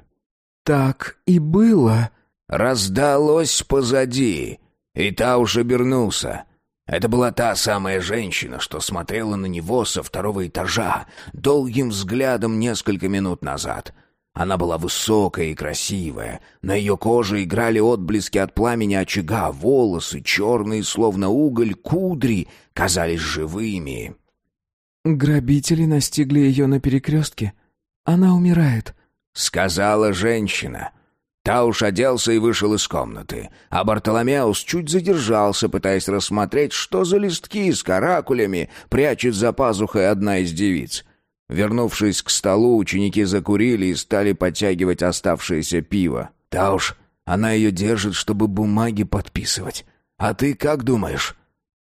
C: «Так и было», —
B: раздалось позади. И Тауш обернулся. Это была та самая женщина, что смотрела на него со второго этажа, долгим взглядом несколько минут назад. Она была высокая и красивая. На ее коже играли отблески от пламени очага, волосы, черные, словно уголь, кудри, казались живыми.
C: «Грабители настигли ее на перекрестке. Она умирает», —
B: сказала женщина. Тауш оделся и вышел из комнаты, а Бартоломеус чуть задержался, пытаясь рассмотреть, что за листки с каракулями прячет за пазухой одна из девиц. Вернувшись к столу, ученики закурили и стали подтягивать оставшееся пиво. «Тауш, она ее держит, чтобы бумаги подписывать. А ты как думаешь?»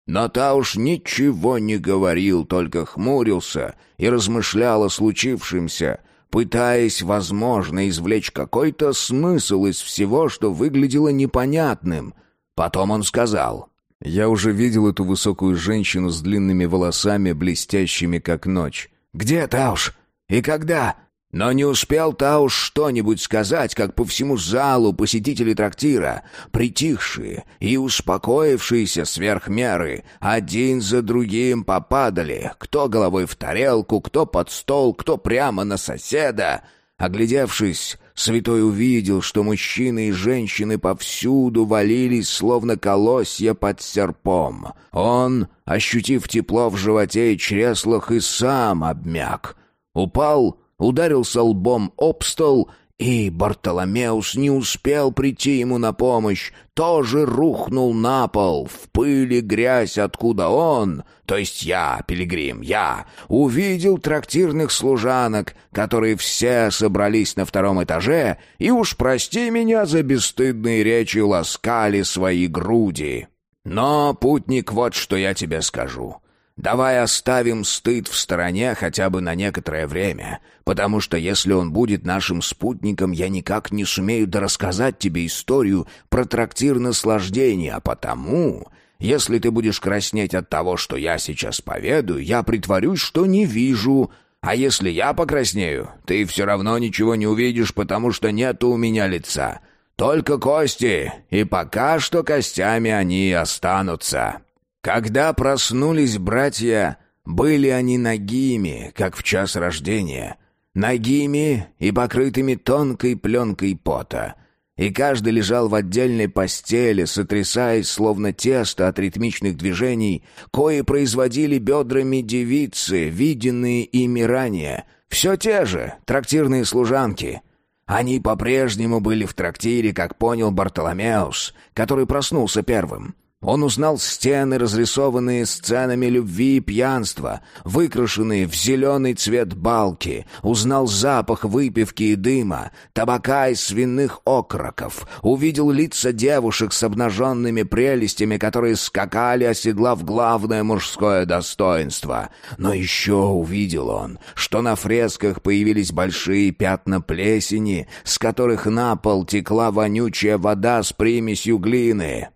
B: Но Тауш ничего не говорил, только хмурился и размышлял о случившемся, пытаясь, возможно, извлечь какой-то смысл из всего, что выглядело непонятным. Потом он сказал...
A: «Я уже видел эту высокую женщину с длинными волосами, блестящими как ночь».
B: «Где Тауш? И когда?» Но не успел Тауш что-нибудь сказать, как по всему залу посетители трактира, притихшие и успокоившиеся сверх меры, один за другим попадали, кто головой в тарелку, кто под стол, кто прямо на соседа. Оглядевшись, святой увидел, что мужчины и женщины повсюду валились, словно колосья под серпом. Он, ощутив тепло в животе и чреслах, и сам обмяк. Упал ударился лбом об стол, и Бартоломеус не успел прийти ему на помощь, тоже рухнул на пол, в пыли грязь, откуда он, то есть я, пилигрим, я, увидел трактирных служанок, которые все собрались на втором этаже, и уж прости меня за бесстыдные речи ласкали свои груди. Но, путник, вот что я тебе скажу. Давай оставим стыд в стороне хотя бы на некоторое время, потому что если он будет нашим спутником, я никак не сумею дорассказать тебе историю про трактир наслаждения, а потому, если ты будешь краснеть от того, что я сейчас поведаю, я притворюсь, что не вижу, а если я покраснею, ты все равно ничего не увидишь, потому что нет у меня лица, только кости, и пока что костями они останутся». Когда проснулись братья, были они нагими, как в час рождения, нагими и покрытыми тонкой пленкой пота, и каждый лежал в отдельной постели, сотрясаясь, словно тесто от ритмичных движений, кои производили бедрами девицы, виденные ими ранее, все те же, трактирные служанки — они по-прежнему были в трактире, как понял Бартоломеус, который проснулся первым. Он узнал стены, разрисованные сценами любви и пьянства, выкрашенные в зеленый цвет балки, узнал запах выпивки и дыма, табака и свиных окроков, увидел лица девушек с обнаженными прелестями, которые скакали, оседлав главное мужское достоинство. Но еще увидел он, что на фресках появились большие пятна плесени, с которых на пол текла вонючая вода с примесью глины.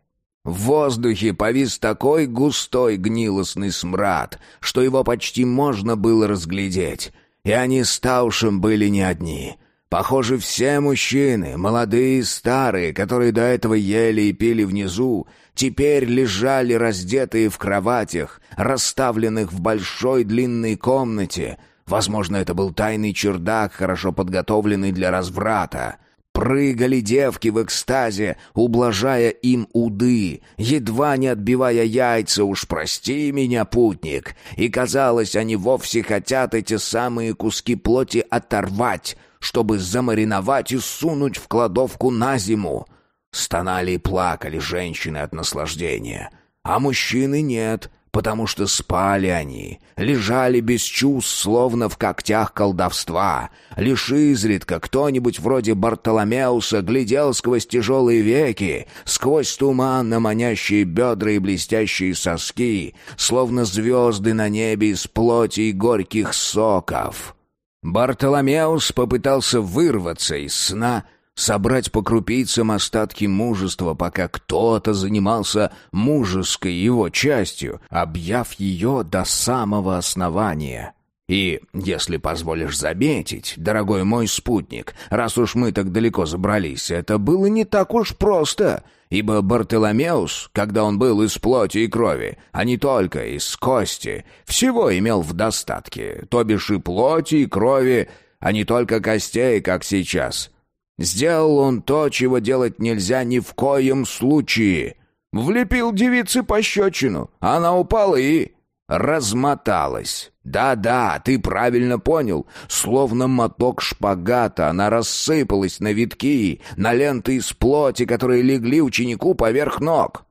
B: В воздухе повис такой густой гнилостный смрад, что его почти можно было разглядеть. И они с Таушем были не одни. Похоже, все мужчины, молодые и старые, которые до этого ели и пили внизу, теперь лежали раздетые в кроватях, расставленных в большой длинной комнате. Возможно, это был тайный чердак, хорошо подготовленный для разврата. Прыгали девки в экстазе, ублажая им уды, едва не отбивая яйца, уж прости меня, путник. И казалось, они вовсе хотят эти самые куски плоти оторвать, чтобы замариновать и сунуть в кладовку на зиму. Стонали и плакали женщины от наслаждения, а мужчины нет — потому что спали они, лежали без чувств, словно в когтях колдовства. Лишь изредка кто-нибудь вроде Бартоломеуса глядел сквозь тяжелые веки, сквозь туманно манящие бедра и блестящие соски, словно звезды на небе из плоти и горьких соков. Бартоломеус попытался вырваться из сна, собрать по крупицам остатки мужества, пока кто-то занимался мужеской его частью, объяв ее до самого основания. И, если позволишь заметить, дорогой мой спутник, раз уж мы так далеко забрались, это было не так уж просто, ибо Бартоломеус, когда он был из плоти и крови, а не только из кости, всего имел в достатке, то бишь и плоти, и крови, а не только костей, как сейчас. Сделал он то, чего делать нельзя ни в коем случае. Влепил девице пощечину, она упала и... размоталась. Да-да, ты правильно понял. Словно моток шпагата, она рассыпалась на витки, на ленты из плоти, которые легли ученику поверх ног.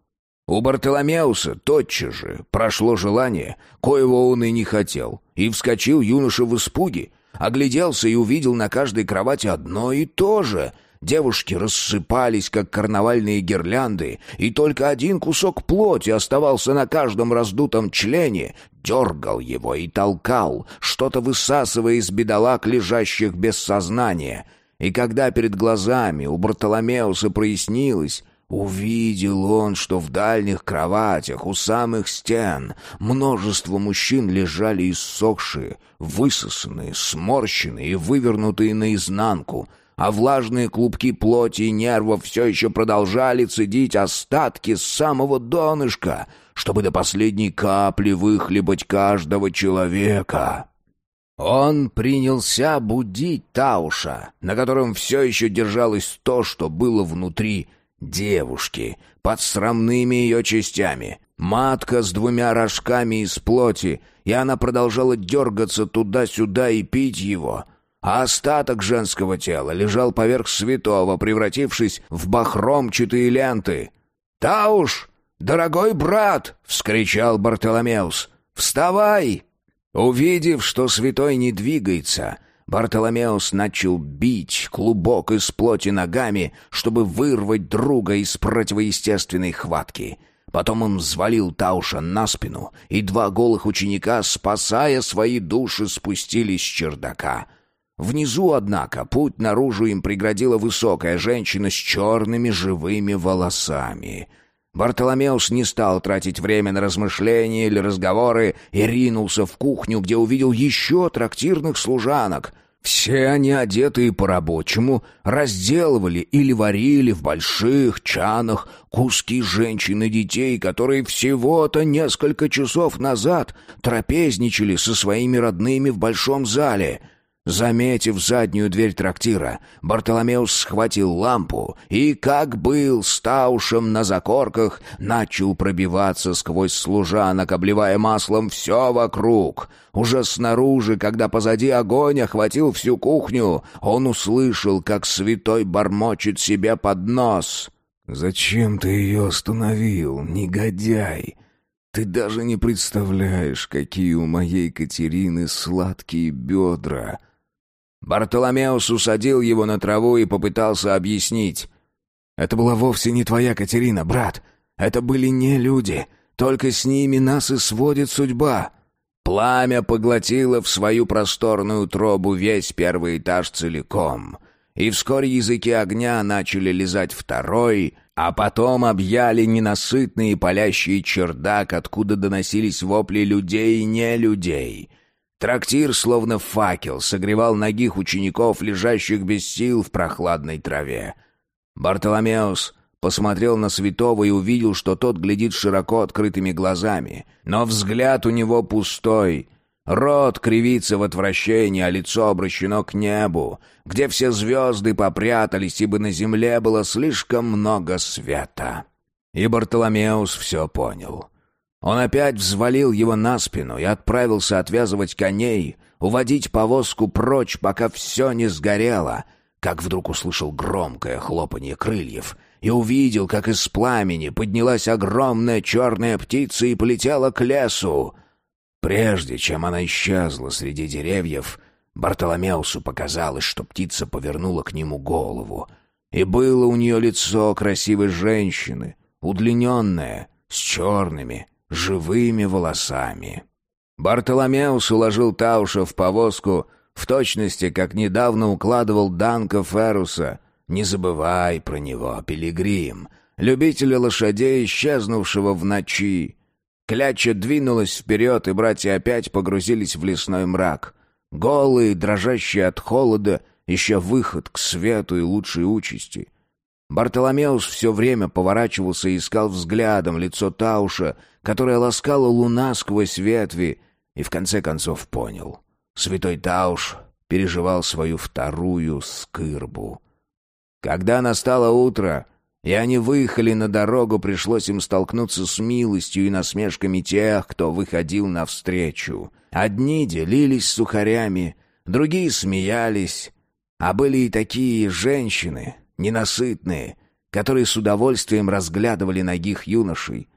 B: У Бартоломеуса тотчас же прошло желание, коего он и не хотел, и вскочил юноша в испуге, Огляделся и увидел на каждой кровати одно и то же. Девушки рассыпались, как карнавальные гирлянды, и только один кусок плоти оставался на каждом раздутом члене, дергал его и толкал, что-то высасывая из бедолаг, лежащих без сознания. И когда перед глазами у Бартоломеуса прояснилось, Увидел он, что в дальних кроватях у самых стен множество мужчин лежали иссохшие, высосанные, сморщенные и вывернутые наизнанку, а влажные клубки плоти и нервов все еще продолжали цедить остатки с самого донышка, чтобы до последней капли выхлебать каждого человека. Он принялся будить Тауша, на котором все еще держалось то, что было внутри — девушки, под срамными ее частями. Матка с двумя рожками из плоти, и она продолжала дергаться туда-сюда и пить его. А остаток женского тела лежал поверх святого, превратившись в бахромчатые ленты. «Тауш, дорогой брат!» — вскричал Бартоломеус. «Вставай!» Увидев, что святой не двигается, Бартоломеус начал бить клубок из плоти ногами, чтобы вырвать друга из противоестественной хватки. Потом он взвалил Тауша на спину, и два голых ученика, спасая свои души, спустились с чердака. Внизу, однако, путь наружу им преградила высокая женщина с черными живыми волосами — Бартоломеус не стал тратить время на размышления или разговоры и ринулся в кухню, где увидел еще трактирных служанок. Все они, одетые по-рабочему, разделывали или варили в больших чанах куски женщин и детей, которые всего-то несколько часов назад трапезничали со своими родными в большом зале — Заметив заднюю дверь трактира, Бартоломеус схватил лампу и, как был с таушем на закорках, начал пробиваться сквозь служанок, обливая маслом все вокруг. Уже снаружи, когда позади огонь охватил всю кухню, он услышал, как святой бормочет себе под нос.
A: «Зачем ты ее остановил, негодяй?» Ты даже не представляешь, какие у моей Катерины сладкие бедра.
B: Бартоломеус усадил его на траву и попытался объяснить.
A: «Это была вовсе не твоя Катерина, брат. Это были не люди. Только с ними нас и сводит судьба».
B: Пламя поглотило в свою просторную тробу весь первый этаж целиком. И вскоре языки огня начали лизать второй, а потом объяли ненасытный и палящий чердак, откуда доносились вопли людей и не людей — Трактир, словно факел, согревал ногих учеников, лежащих без сил в прохладной траве. Бартоломеус посмотрел на святого и увидел, что тот глядит широко открытыми глазами, но взгляд у него пустой. Рот кривится в отвращении, а лицо обращено к небу, где все звезды попрятались, ибо на земле было слишком много света. И Бартоломеус все понял. Он опять взвалил его на спину и отправился отвязывать коней, уводить повозку прочь, пока все не сгорело, как вдруг услышал громкое хлопанье крыльев и увидел, как из пламени поднялась огромная черная птица и полетела к лесу. Прежде чем она исчезла среди деревьев, Бартоломеусу показалось, что птица повернула к нему голову, и было у нее лицо красивой женщины, удлиненное, с черными, живыми волосами. Бартоломеус уложил Тауша в повозку в точности, как недавно укладывал Данка Феруса. Не забывай про него, пилигрим, любителя лошадей, исчезнувшего в ночи. Кляча двинулась вперед, и братья опять погрузились в лесной мрак. Голые, дрожащие от холода, ища выход к свету и лучшей участи. Бартоломеус все время поворачивался и искал взглядом лицо Тауша, которое ласкала луна сквозь ветви, и в конце концов понял. Святой Тауш переживал свою вторую скырбу. Когда настало утро, и они выехали на дорогу, пришлось им столкнуться с милостью и насмешками тех, кто выходил навстречу. Одни делились сухарями, другие смеялись, а были и такие женщины, ненасытные, которые с удовольствием разглядывали ногих юношей.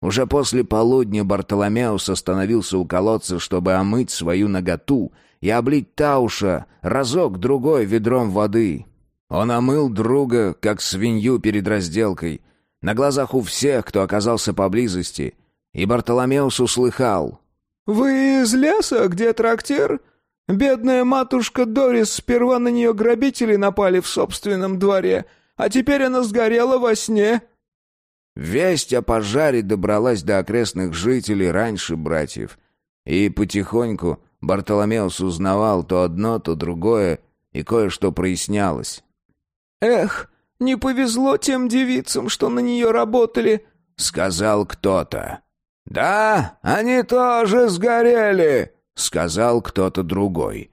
B: Уже после полудня Бартоломеус остановился у колодца, чтобы омыть свою наготу и облить Тауша разок-другой ведром воды. Он омыл друга, как свинью перед разделкой, на глазах у всех, кто оказался поблизости, и Бартоломеус услыхал.
C: «Вы из леса, где трактир? Бедная матушка Дорис, сперва на нее грабители напали в собственном дворе, а теперь она сгорела во сне».
B: Весть о пожаре добралась до окрестных жителей раньше братьев, и потихоньку Бартоломеус узнавал то одно, то другое, и кое-что прояснялось.
C: «Эх, не повезло тем девицам, что на нее работали», —
B: сказал кто-то. «Да, они тоже сгорели», — сказал кто-то другой.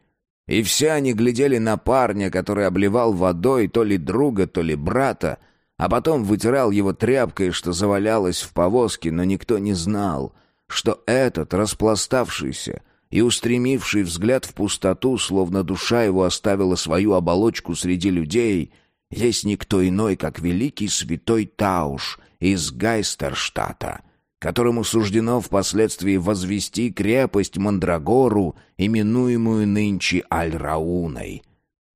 B: И все они глядели на парня, который обливал водой то ли друга, то ли брата, а потом вытирал его тряпкой, что завалялось в повозке, но никто не знал, что этот, распластавшийся и устремивший взгляд в пустоту, словно душа его оставила свою оболочку среди людей, есть никто иной, как великий святой Тауш из Гайстерштата — которому суждено впоследствии возвести крепость Мандрагору, именуемую нынче Аль-Рауной.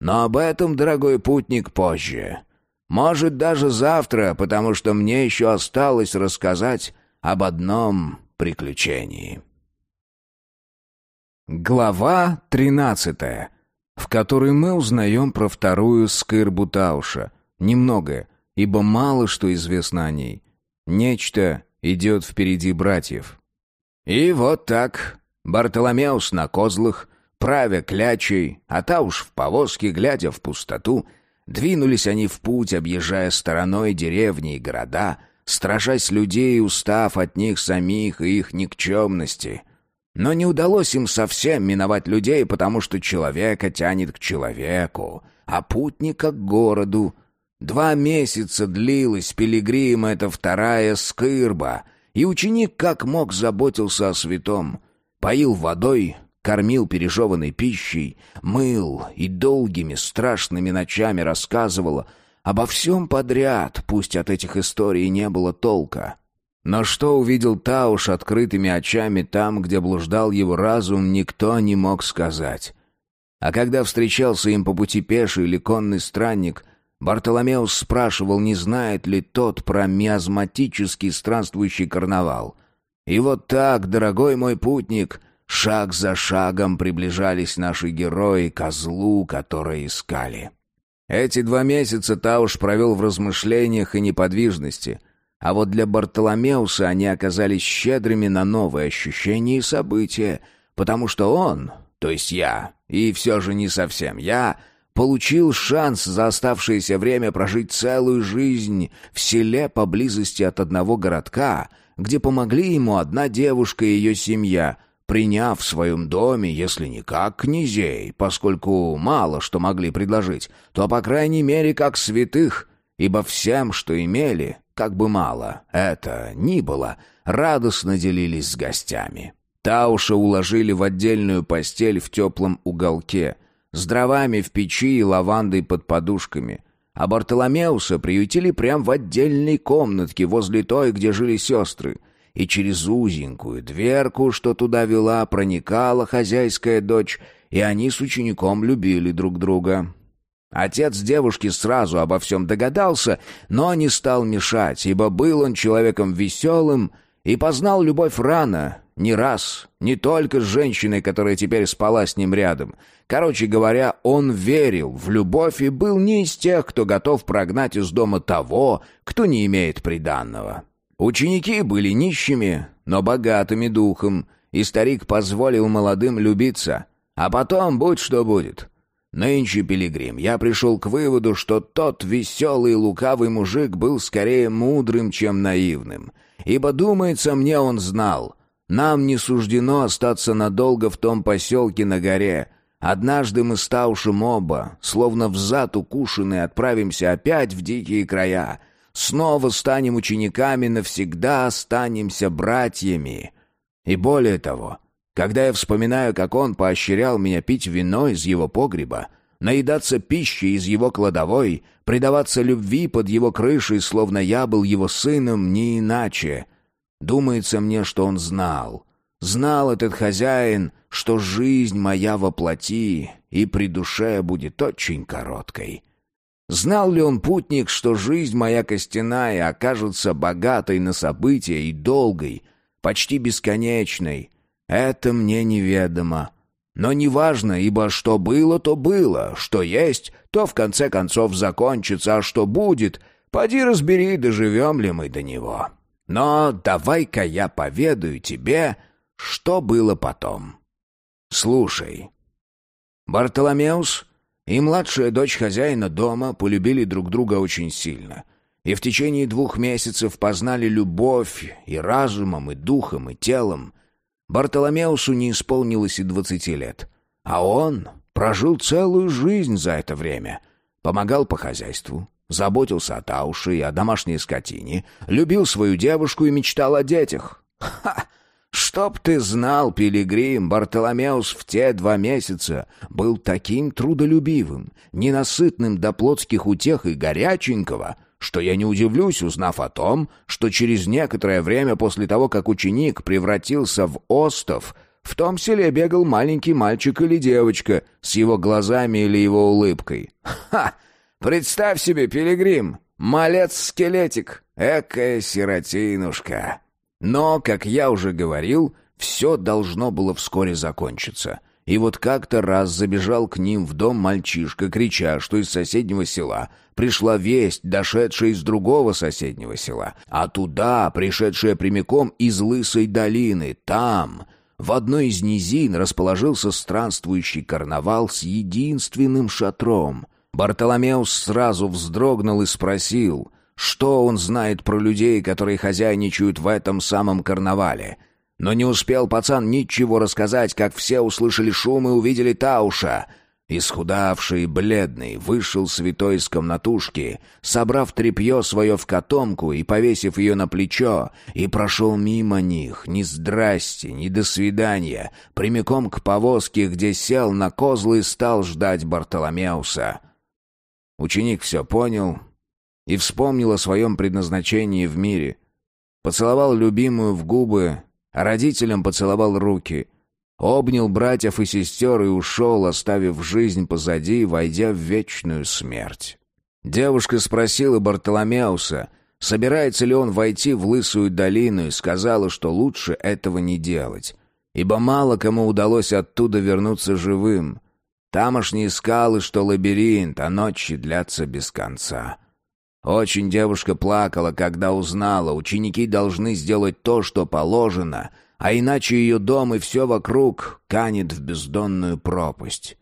B: Но об этом, дорогой путник, позже. Может, даже завтра, потому что мне еще осталось рассказать об одном приключении.
A: Глава тринадцатая, в которой мы узнаем про вторую скырбу Тауша. Немного, ибо мало что известно о ней. Нечто идет впереди братьев.
B: И вот так Бартоломеус на козлах, правя клячей, а та уж в повозке, глядя в пустоту, двинулись они в путь, объезжая стороной деревни и города, страшась людей, устав от них самих и их никчемности. Но не удалось им совсем миновать людей, потому что человека тянет к человеку, а путника к городу, Два месяца длилась пилигрима эта вторая скырба, и ученик как мог заботился о святом. Поил водой, кормил пережеванной пищей, мыл и долгими страшными ночами рассказывал обо всем подряд, пусть от этих историй не было толка. Но что увидел Тауш открытыми очами там, где блуждал его разум, никто не мог сказать. А когда встречался им по пути пеший или конный странник — Бартоломеус спрашивал, не знает ли тот про миазматический странствующий карнавал. И вот так, дорогой мой путник, шаг за шагом приближались наши герои к козлу, который искали. Эти два месяца Тауш провел в размышлениях и неподвижности, а вот для Бартоломеуса они оказались щедрыми на новые ощущения и события, потому что он, то есть я, и все же не совсем я, получил шанс за оставшееся время прожить целую жизнь в селе поблизости от одного городка, где помогли ему одна девушка и ее семья, приняв в своем доме, если не как князей, поскольку мало что могли предложить, то, по крайней мере, как святых, ибо всем, что имели, как бы мало это ни было, радостно делились с гостями. Тауша уложили в отдельную постель в теплом уголке, с дровами в печи и лавандой под подушками. А Бартоломеуса приютили прямо в отдельной комнатке возле той, где жили сестры. И через узенькую дверку, что туда вела, проникала хозяйская дочь, и они с учеником любили друг друга. Отец девушки сразу обо всем догадался, но не стал мешать, ибо был он человеком веселым и познал любовь рано, не раз, не только с женщиной, которая теперь спала с ним рядом. Короче говоря, он верил в любовь и был не из тех, кто готов прогнать из дома того, кто не имеет приданного. Ученики были нищими, но богатыми духом, и старик позволил молодым любиться. А потом будь что будет. Нынче, пилигрим, я пришел к выводу, что тот веселый и лукавый мужик был скорее мудрым, чем наивным. Ибо, думается мне, он знал — нам не суждено остаться надолго в том поселке на горе. Однажды мы с Таушем оба, словно взад укушенные, отправимся опять в дикие края. Снова станем учениками, навсегда останемся братьями. И более того, когда я вспоминаю, как он поощрял меня пить вино из его погреба, наедаться пищей из его кладовой, предаваться любви под его крышей, словно я был его сыном, не иначе — Думается мне, что он знал. Знал этот хозяин, что жизнь моя воплоти и при душе будет очень короткой. Знал ли он, путник, что жизнь моя костяная окажется богатой на события и долгой, почти бесконечной? Это мне неведомо. Но неважно, ибо что было, то было, что есть, то в конце концов закончится, а что будет, поди разбери, доживем ли мы до него». Но давай-ка я поведаю тебе, что было потом. Слушай. Бартоломеус и младшая дочь хозяина дома полюбили друг друга очень сильно. И в течение двух месяцев познали любовь и разумом, и духом, и телом. Бартоломеусу не исполнилось и двадцати лет. А он прожил целую жизнь за это время. Помогал по хозяйству, Заботился о Тауше и о домашней скотине, любил свою девушку и мечтал о детях. Ха! Чтоб ты знал, пилигрим, Бартоломеус в те два месяца был таким трудолюбивым, ненасытным до плотских утех и горяченького, что я не удивлюсь, узнав о том, что через некоторое время после того, как ученик превратился в остов, в том селе бегал маленький мальчик или девочка с его глазами или его улыбкой. Ха! Представь себе, пилигрим, малец-скелетик, экая сиротинушка. Но, как я уже говорил, все должно было вскоре закончиться. И вот как-то раз забежал к ним в дом мальчишка, крича, что из соседнего села пришла весть, дошедшая из другого соседнего села, а туда, пришедшая прямиком из Лысой долины, там, в одной из низин, расположился странствующий карнавал с единственным шатром — Бартоломеус сразу вздрогнул и спросил, что он знает про людей, которые хозяйничают в этом самом карнавале. Но не успел пацан ничего рассказать, как все услышали шум и увидели Тауша. Исхудавший и бледный вышел святой из комнатушки, собрав тряпье свое в котомку и повесив ее на плечо, и прошел мимо них, ни здрасте, ни до свидания, прямиком к повозке, где сел на козлы и стал ждать Бартоломеуса. Ученик все понял и вспомнил о своем предназначении в мире. Поцеловал любимую в губы, а родителям поцеловал руки. Обнял братьев и сестер и ушел, оставив жизнь позади, войдя в вечную смерть. Девушка спросила Бартоломеуса, собирается ли он войти в Лысую долину, и сказала, что лучше этого не делать, ибо мало кому удалось оттуда вернуться живым. Тамошние скалы, что лабиринт, а ночи длятся без конца. Очень девушка плакала, когда узнала, ученики должны сделать то, что положено, а иначе ее дом и все вокруг канет в бездонную пропасть.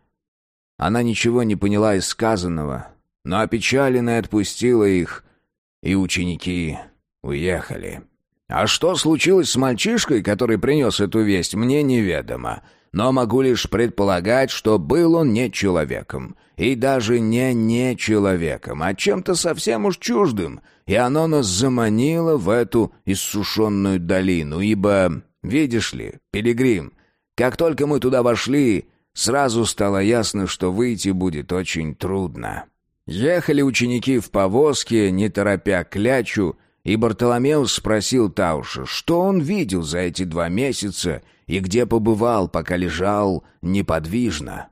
B: Она ничего не поняла из сказанного, но опечаленная отпустила их, и ученики уехали. А что случилось с мальчишкой, который принес эту весть, мне неведомо. Но могу лишь предполагать, что был он не человеком. И даже не не человеком, а чем-то совсем уж чуждым. И оно нас заманило в эту иссушенную долину, ибо, видишь ли, пилигрим, как только мы туда вошли, Сразу стало ясно, что выйти будет очень трудно. Ехали ученики в повозке, не торопя клячу, и Бартоломеус спросил Тауша, что он видел за эти два месяца и где побывал, пока лежал неподвижно.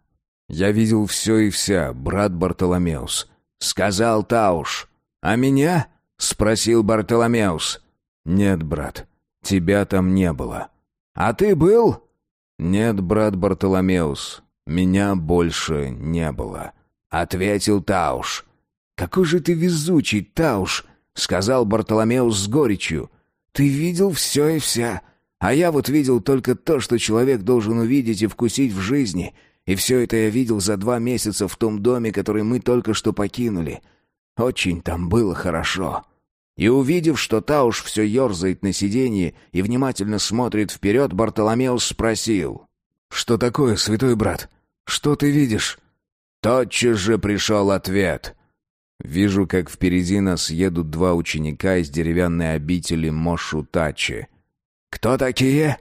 B: «Я видел все и вся, брат Бартоломеус», — сказал Тауш. «А меня?» — спросил Бартоломеус. «Нет, брат, тебя там не было». «А ты был?» «Нет, брат Бартоломеус, меня больше не было», — ответил Тауш. «Какой же ты везучий, Тауш!» — сказал Бартоломеус с горечью. «Ты видел все и вся, а я вот видел только то, что человек должен увидеть и вкусить в жизни, и все это я видел за два месяца в том доме, который мы только что покинули. Очень там было хорошо». И увидев, что Тауш все ерзает на сиденье и внимательно смотрит вперед, Бартоломеус спросил. «Что такое, святой брат? Что ты видишь?» Тотчас же пришел ответ. «Вижу, как впереди нас едут два ученика из деревянной обители Мошутачи». «Кто такие?»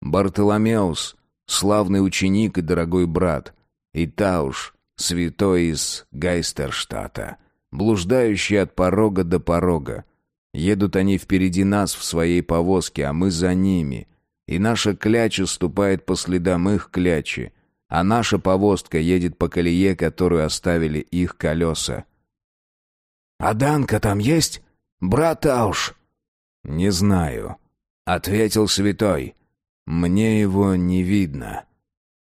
B: «Бартоломеус, славный ученик и дорогой брат, и Тауш, святой из Гайстерштата» блуждающие от порога до порога. Едут они впереди нас в своей повозке, а мы за ними. И наша кляча ступает по следам их клячи, а наша повозка едет по колее, которую оставили их колеса. «А Данка там есть? Брат Ауш?» «Не знаю», — ответил святой. «Мне его не видно».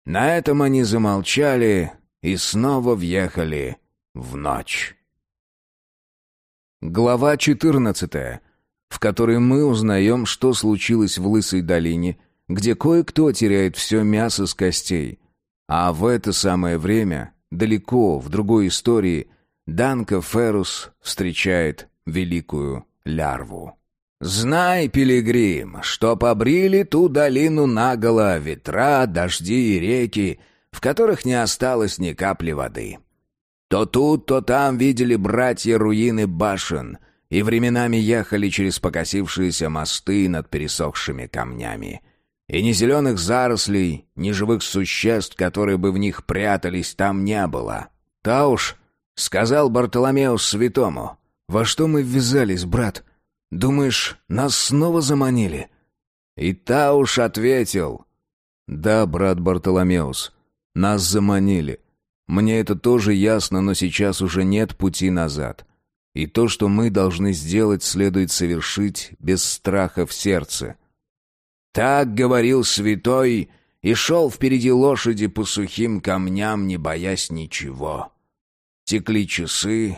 B: На этом они замолчали и снова въехали в ночь. Глава 14, в которой мы узнаем, что случилось в Лысой долине, где кое-кто теряет все мясо с костей. А в это самое время, далеко, в другой истории, Данка Ферус встречает великую лярву. «Знай, пилигрим, что побрили ту долину наголо ветра, дожди и реки, в которых не осталось ни капли воды. То тут, то там видели братья руины башен и временами ехали через покосившиеся мосты над пересохшими камнями. И ни зеленых зарослей, ни живых существ, которые бы в них прятались, там не было. «Тауш», — сказал Бартоломеус святому, — «во что мы ввязались, брат? Думаешь, нас снова заманили?» И Тауш ответил, «Да, брат Бартоломеус, нас заманили». Мне это тоже ясно, но сейчас уже нет пути назад. И то, что мы должны сделать, следует совершить без страха в сердце. Так говорил святой и шел впереди лошади по сухим камням, не боясь ничего. Текли часы,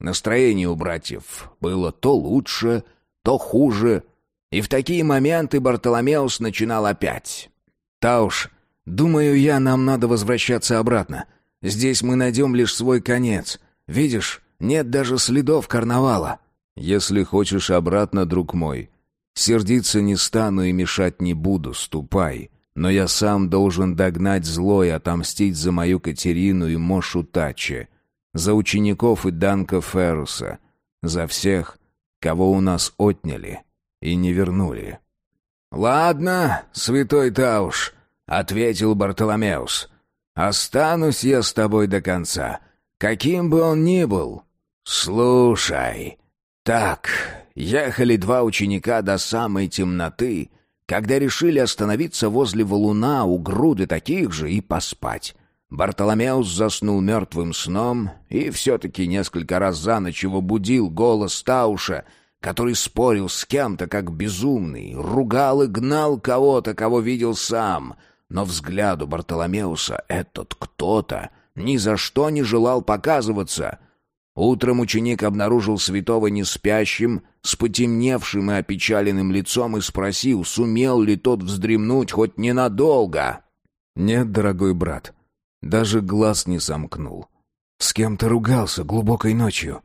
B: настроение у братьев было то лучше, то хуже, и в такие моменты Бартоломеус начинал опять. «Тауш, думаю я, нам надо возвращаться обратно». Здесь мы найдем лишь свой конец. Видишь, нет даже следов карнавала. Если хочешь обратно, друг мой, сердиться не стану и мешать не буду, ступай. Но я сам должен догнать зло и отомстить за мою Катерину и Мошу Тачи, за учеников и Данка Ферруса, за всех, кого у нас отняли и не вернули. «Ладно, святой Тауш», — ответил Бартоломеус, — Останусь я с тобой до конца, каким бы он ни был. Слушай. Так, ехали два ученика до самой темноты, когда решили остановиться возле валуна у груды таких же и поспать. Бартоломеус заснул мертвым сном и все-таки несколько раз за ночь его будил голос Тауша, который спорил с кем-то как безумный, ругал и гнал кого-то, кого видел сам — но взгляду Бартоломеуса этот кто-то ни за что не желал показываться. Утром ученик обнаружил святого неспящим, с потемневшим и опечаленным лицом и спросил, сумел ли тот вздремнуть хоть ненадолго.
A: «Нет, дорогой брат, даже глаз не сомкнул. С кем-то ругался глубокой ночью.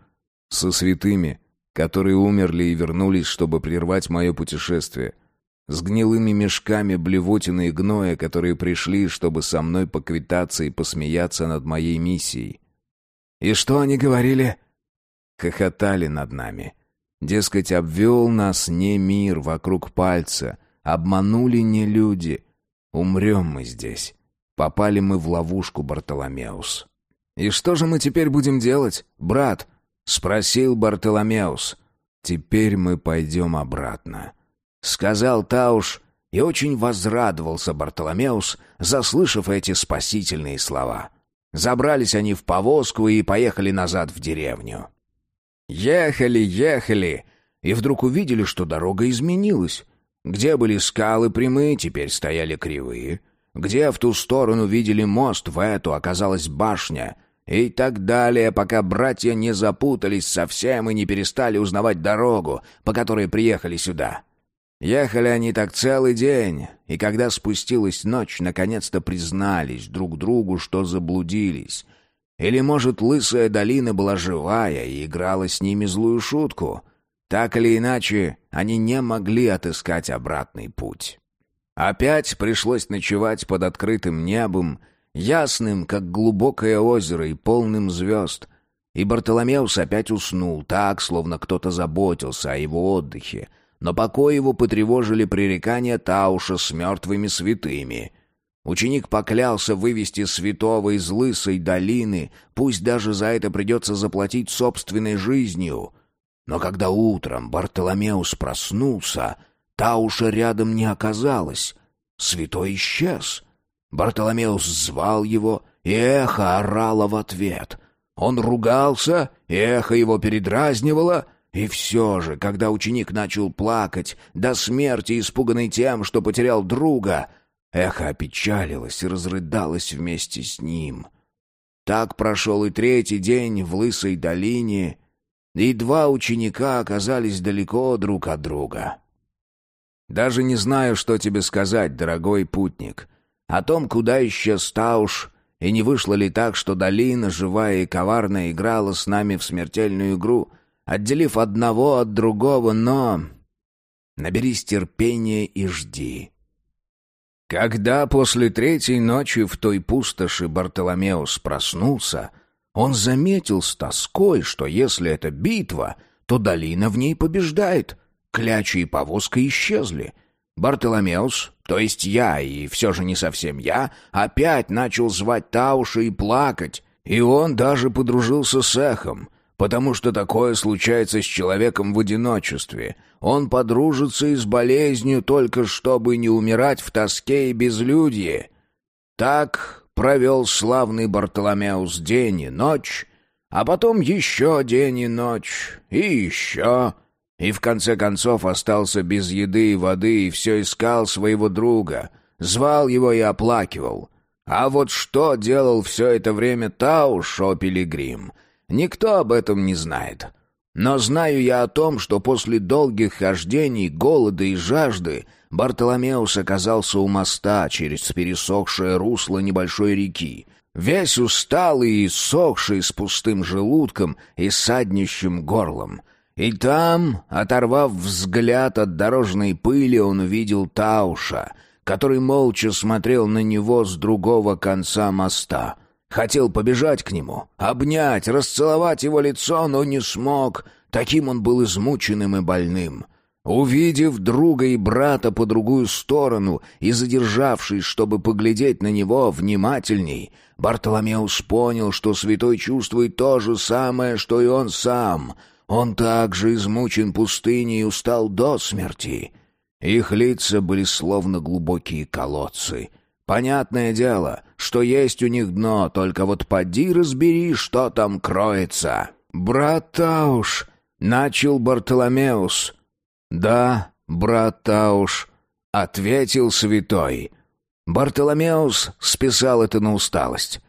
A: Со святыми, которые умерли и вернулись, чтобы прервать мое путешествие. С гнилыми мешками блевотины и гноя, которые пришли, чтобы со мной поквитаться и посмеяться над моей миссией. И что они говорили? Хохотали над нами. Дескать, обвел нас не мир вокруг пальца, обманули не люди. Умрем мы здесь. Попали мы в ловушку, Бартоломеус. «И что же мы теперь будем делать, брат?» — спросил Бартоломеус. «Теперь мы пойдем обратно», — сказал Тауш, и очень возрадовался Бартоломеус, заслышав эти спасительные слова. Забрались они в повозку и поехали назад в деревню. Ехали, ехали, и вдруг увидели, что дорога изменилась. Где были скалы прямые, теперь стояли кривые. Где в ту сторону видели мост, в эту оказалась башня. И так далее, пока братья не запутались совсем и не перестали узнавать дорогу, по которой приехали сюда. Ехали они так целый день, и когда спустилась ночь, наконец-то признались друг другу, что заблудились. Или, может, лысая долина была живая и играла с ними злую шутку. Так или иначе, они не могли отыскать обратный путь. Опять пришлось ночевать под открытым небом, ясным, как глубокое озеро, и полным звезд. И Бартоломеус опять уснул так, словно кто-то заботился о его отдыхе — но покой его потревожили пререкания Тауша с мертвыми святыми. Ученик поклялся вывести святого из лысой долины, пусть даже за это придется заплатить собственной жизнью. Но когда утром Бартоломеус проснулся, Тауша рядом не оказалось. Святой исчез. Бартоломеус звал его, и эхо орало в ответ. Он ругался, и эхо его передразнивало — и все же, когда ученик начал плакать, до смерти испуганный тем, что потерял друга, эхо опечалилось и разрыдалось вместе с ним. Так прошел и третий день в Лысой долине, и два ученика оказались далеко друг от друга. Даже не знаю, что тебе сказать, дорогой путник, о том, куда исчез Тауш, и не вышло ли так, что долина, живая и коварная, играла с нами в смертельную игру — отделив одного от другого, но... Наберись терпения и жди. Когда после третьей ночи в той пустоши Бартоломеус проснулся, он заметил с тоской, что если это битва, то долина в ней побеждает. Клячи и повозка исчезли. Бартоломеус, то есть я, и все же не совсем я, опять начал звать Тауша и плакать, и он даже подружился с эхом — потому что такое случается с человеком в одиночестве. Он подружится и с болезнью только чтобы не умирать в тоске и безлюдье. Так провел славный Бартоломеус день и ночь, а потом еще день и ночь, и еще, и в конце концов остался без еды и воды и все искал своего друга, звал его и оплакивал. А вот что делал все это время Тауш, о пилигрим — Никто об этом не знает. Но знаю я о том, что после долгих хождений, голода и жажды Бартоломеус оказался у моста через пересохшее русло небольшой реки, весь усталый и сохший с пустым желудком и саднищим горлом. И там, оторвав взгляд от дорожной пыли, он увидел Тауша, который молча смотрел на него с другого конца моста — Хотел побежать к нему, обнять, расцеловать его лицо, но не смог. Таким он был измученным и больным. Увидев друга и брата по другую сторону и задержавшись, чтобы поглядеть на него внимательней, Бартоломеус понял, что святой чувствует то же самое, что и он сам. Он также измучен пустыней и устал до смерти. Их лица были словно глубокие колодцы — Понятное дело, что есть у них дно, только вот поди разбери, что там кроется. Брат Тауш, начал Бартоломеус. Да, брат Тауш, ответил святой. Бартоломеус списал это на усталость.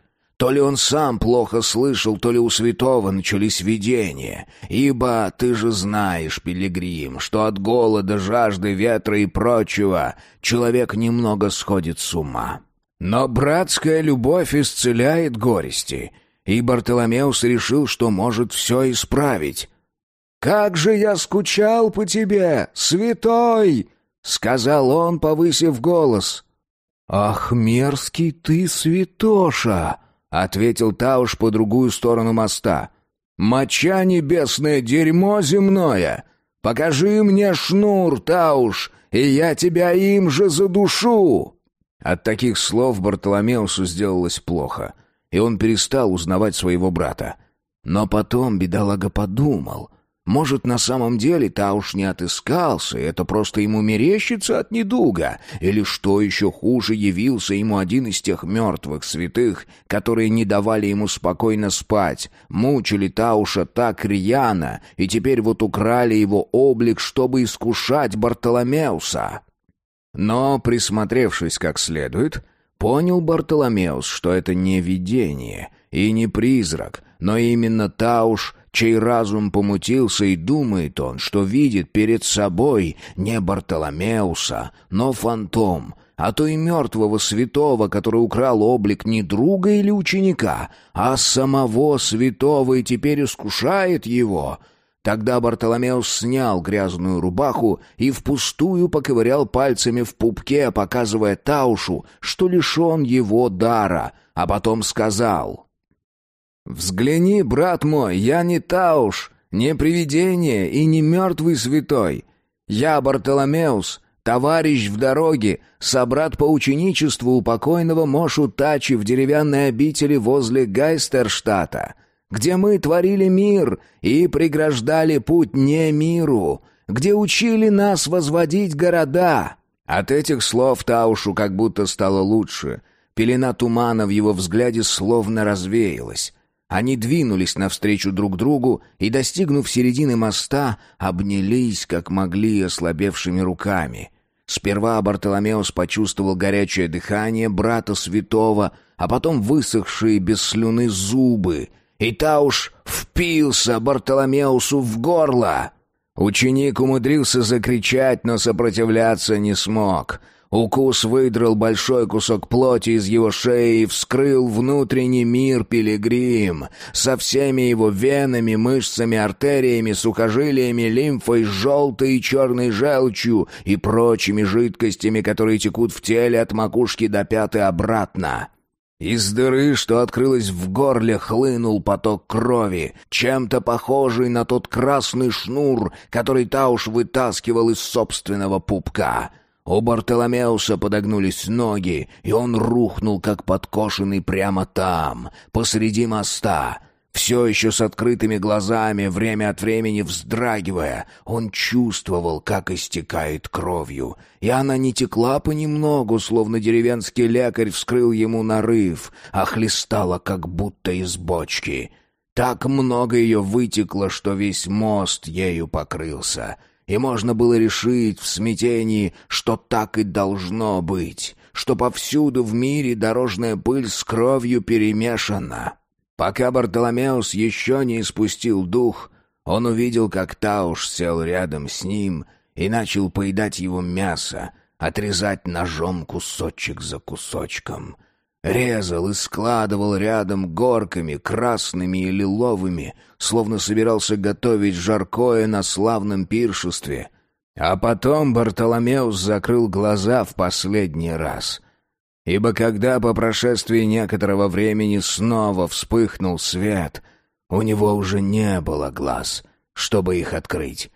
B: То ли он сам плохо слышал, то ли у святого начались видения. Ибо ты же знаешь, пилигрим, что от голода, жажды, ветра и прочего человек немного сходит с ума. Но братская любовь исцеляет горести, и Бартоломеус решил, что может все исправить. «Как же я скучал по тебе, святой!» — сказал он, повысив голос. «Ах, мерзкий ты, святоша!» — ответил Тауш по другую сторону моста. «Моча небесное, дерьмо земное! Покажи мне шнур, Тауш, и я тебя им же задушу!» От таких слов Бартоломеусу сделалось плохо, и он перестал узнавать своего брата. Но потом бедолага подумал — может, на самом деле Тауш не отыскался, это просто ему мерещится от недуга, или, что еще хуже, явился ему один из тех мертвых святых, которые не давали ему спокойно спать, мучили Тауша так рьяно, и теперь вот украли его облик, чтобы искушать Бартоломеуса. Но, присмотревшись как следует, понял Бартоломеус, что это не видение и не призрак, но именно Тауш — чей разум помутился, и думает он, что видит перед собой не Бартоломеуса, но фантом, а то и мертвого святого, который украл облик не друга или ученика, а самого святого и теперь искушает его. Тогда Бартоломеус снял грязную рубаху и впустую поковырял пальцами в пупке, показывая Таушу, что лишен его дара, а потом сказал «Взгляни, брат мой, я не Тауш, не привидение и не мертвый святой. Я Бартоломеус, товарищ в дороге, собрат по ученичеству у покойного Мошу Тачи в деревянной обители возле Гайстерштата, где мы творили мир и преграждали путь не миру, где учили нас возводить города». От этих слов Таушу как будто стало лучше. Пелена тумана в его взгляде словно развеялась. Они двинулись навстречу друг другу и, достигнув середины моста, обнялись, как могли, ослабевшими руками. Сперва Бартоломеус почувствовал горячее дыхание брата святого, а потом высохшие без слюны зубы, и та уж впился Бартоломеусу в горло. Ученик умудрился закричать, но сопротивляться не смог — Укус выдрал большой кусок плоти из его шеи и вскрыл внутренний мир пилигрим со всеми его венами, мышцами, артериями, сухожилиями, лимфой, желтой и черной желчью и прочими жидкостями, которые текут в теле от макушки до пят и обратно. Из дыры, что открылась в горле, хлынул поток крови, чем-то похожий на тот красный шнур, который Тауш вытаскивал из собственного пупка — у Бартоломеуса подогнулись ноги, и он рухнул, как подкошенный прямо там, посреди моста. Все еще с открытыми глазами, время от времени вздрагивая, он чувствовал, как истекает кровью. И она не текла понемногу, словно деревенский лекарь вскрыл ему нарыв, а хлестала, как будто из бочки. Так много ее вытекло, что весь мост ею покрылся — и можно было решить в смятении, что так и должно быть, что повсюду в мире дорожная пыль с кровью перемешана. Пока Бартоломеус еще не испустил дух, он увидел, как Тауш сел рядом с ним и начал поедать его мясо, отрезать ножом кусочек за кусочком — Резал и складывал рядом горками, красными и лиловыми, словно собирался готовить жаркое на славном пиршестве. А потом Бартоломеус закрыл глаза в последний раз. Ибо когда по прошествии некоторого времени снова вспыхнул свет, у него уже не было глаз, чтобы их открыть.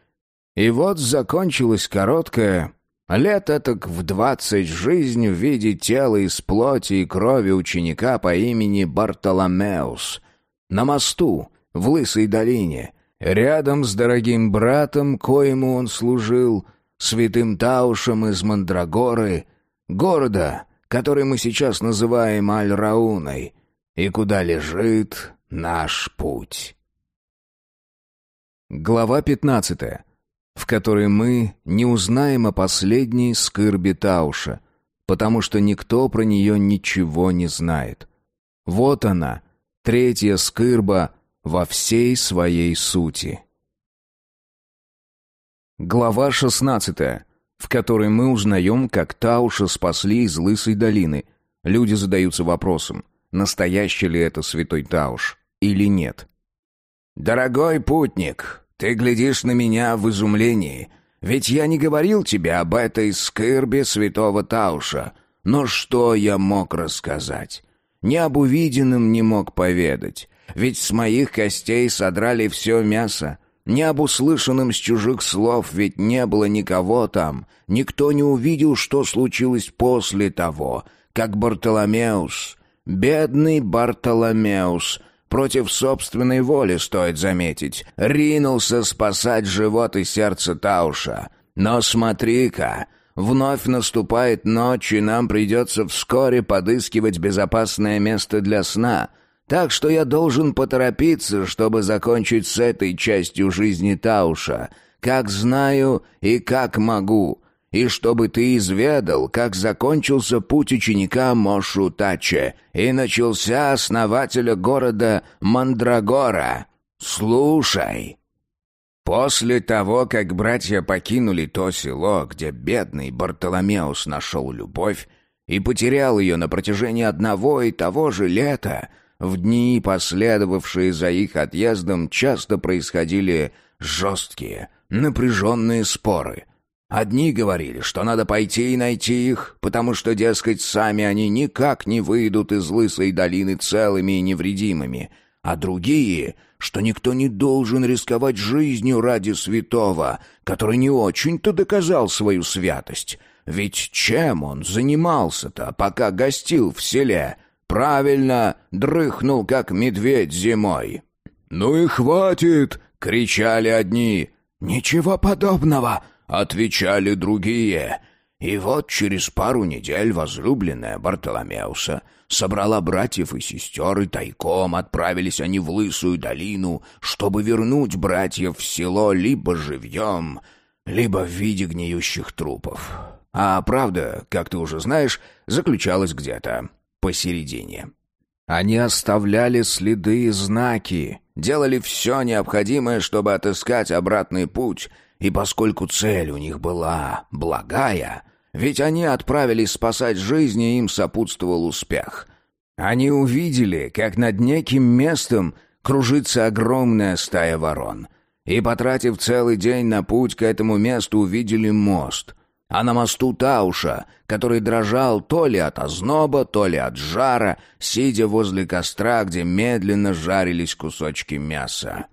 B: И вот закончилась короткая, Лет этак в двадцать жизнь в виде тела из плоти и крови ученика по имени Бартоломеус. На мосту, в Лысой долине, рядом с дорогим братом, коему он служил, святым Таушем из Мандрагоры, города, который мы сейчас называем Аль-Рауной, и куда лежит наш путь.
A: Глава пятнадцатая в которой мы не узнаем о последней скырбе Тауша, потому что никто про нее ничего не знает. Вот она, третья скырба во всей своей сути. Глава шестнадцатая, в которой мы узнаем, как Тауша спасли из Лысой долины. Люди задаются вопросом, настоящий ли это святой Тауш или нет.
B: «Дорогой путник, ты глядишь на меня в изумлении, ведь я не говорил тебе об этой скырбе святого Тауша. Но что я мог рассказать? Ни об увиденном не мог поведать, ведь с моих костей содрали все мясо, не об услышанном с чужих слов, ведь не было никого там. Никто не увидел, что случилось после того, как Бартоломеус, бедный Бартоломеус, против собственной воли, стоит заметить, ринулся спасать живот и сердце Тауша. Но смотри-ка, вновь наступает ночь, и нам придется вскоре подыскивать безопасное место для сна — так что я должен поторопиться, чтобы закончить с этой частью жизни Тауша, как знаю и как могу, и чтобы ты изведал, как закончился путь ученика Мошу Таче и начался основателя города Мандрагора. Слушай. После того, как братья покинули то село, где бедный Бартоломеус нашел любовь и потерял ее на протяжении одного и того же лета, в дни, последовавшие за их отъездом, часто происходили жесткие, напряженные споры. Одни говорили, что надо пойти и найти их, потому что, дескать, сами они никак не выйдут из Лысой долины целыми и невредимыми, а другие, что никто не должен рисковать жизнью ради святого, который не очень-то доказал свою святость. Ведь чем он занимался-то, пока гостил в селе — Правильно, дрыхнул, как медведь зимой. «Ну и хватит!» — кричали одни. «Ничего подобного!» — отвечали другие. И вот через пару недель возлюбленная Бартоломеуса собрала братьев и сестер, и тайком отправились они в Лысую долину, чтобы вернуть братьев в село либо живьем, либо в виде гниющих трупов. А правда, как ты уже знаешь, заключалась где-то посередине. Они оставляли следы и знаки, делали все необходимое, чтобы отыскать обратный путь, и поскольку цель у них была благая, ведь они отправились спасать жизни, им сопутствовал успех. Они увидели, как над неким местом кружится огромная стая ворон, и, потратив целый день на путь к этому месту, увидели мост — а на мосту Тауша, который дрожал то ли от озноба, то ли от жара, сидя возле костра, где медленно жарились кусочки мяса.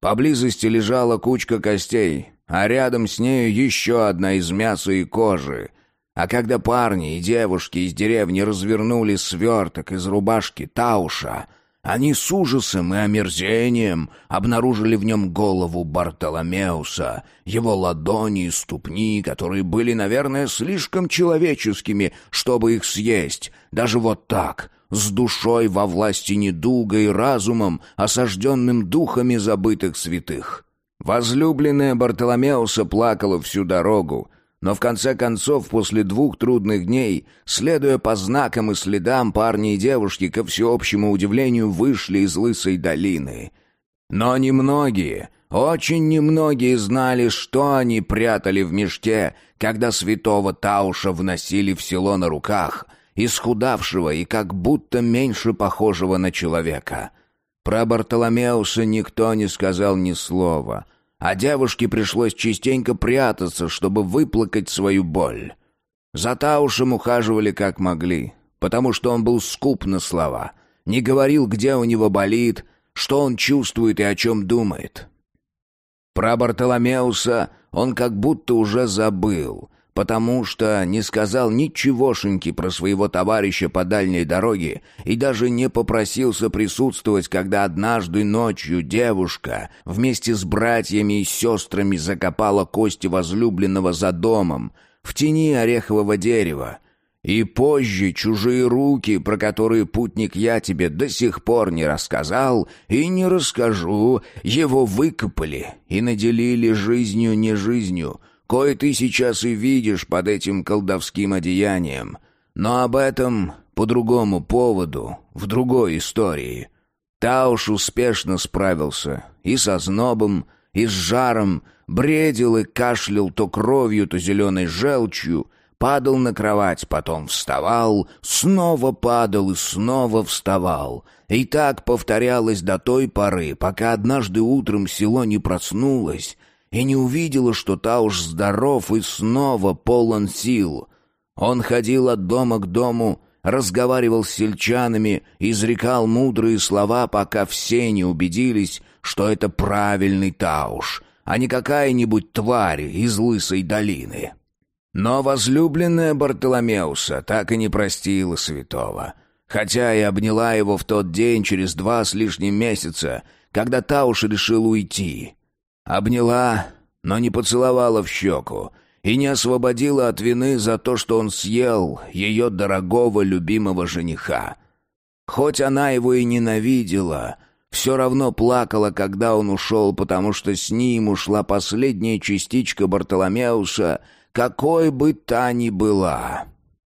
B: Поблизости лежала кучка костей, а рядом с нею еще одна из мяса и кожи. А когда парни и девушки из деревни развернули сверток из рубашки Тауша — они с ужасом и омерзением обнаружили в нем голову Бартоломеуса, его ладони и ступни, которые были, наверное, слишком человеческими, чтобы их съесть, даже вот так, с душой во власти недуга и разумом, осажденным духами забытых святых. Возлюбленная Бартоломеуса плакала всю дорогу, но в конце концов, после двух трудных дней, следуя по знакам и следам, парни и девушки, ко всеобщему удивлению, вышли из Лысой долины. Но немногие, очень немногие знали, что они прятали в мешке, когда святого Тауша вносили в село на руках, исхудавшего и как будто меньше похожего на человека. Про Бартоломеуса никто не сказал ни слова — а девушке пришлось частенько прятаться, чтобы выплакать свою боль. За Таушем ухаживали как могли, потому что он был скуп на слова, не говорил, где у него болит, что он чувствует и о чем думает. Про Бартоломеуса он как будто уже забыл, потому что не сказал ничегошеньки про своего товарища по дальней дороге и даже не попросился присутствовать, когда однажды ночью девушка вместе с братьями и сестрами закопала кости возлюбленного за домом, в тени орехового дерева. И позже чужие руки, про которые путник я тебе до сих пор не рассказал и не расскажу, его выкопали и наделили жизнью не жизнью — кое ты сейчас и видишь под этим колдовским одеянием. Но об этом по другому поводу, в другой истории. Тауш успешно справился и со знобом, и с жаром, бредил и кашлял то кровью, то зеленой желчью, падал на кровать, потом вставал, снова падал и снова вставал. И так повторялось до той поры, пока однажды утром село не проснулось и не увидело, что Тауш здоров и снова полон сил. Он ходил от дома к дому, разговаривал с сельчанами, изрекал мудрые слова, пока все не убедились, что это правильный Тауш, а не какая-нибудь тварь из Лысой долины. Но возлюбленная Бартоломеуса так и не простила святого, хотя и обняла его в тот день через два с лишним месяца, когда Тауш решил уйти. Обняла, но не поцеловала в щеку, и не освободила от вины за то, что он съел ее дорогого любимого жениха. Хоть она его и ненавидела, все равно плакала, когда он ушел, потому что с ним ушла последняя частичка Бартоломеуса — какой бы та ни была.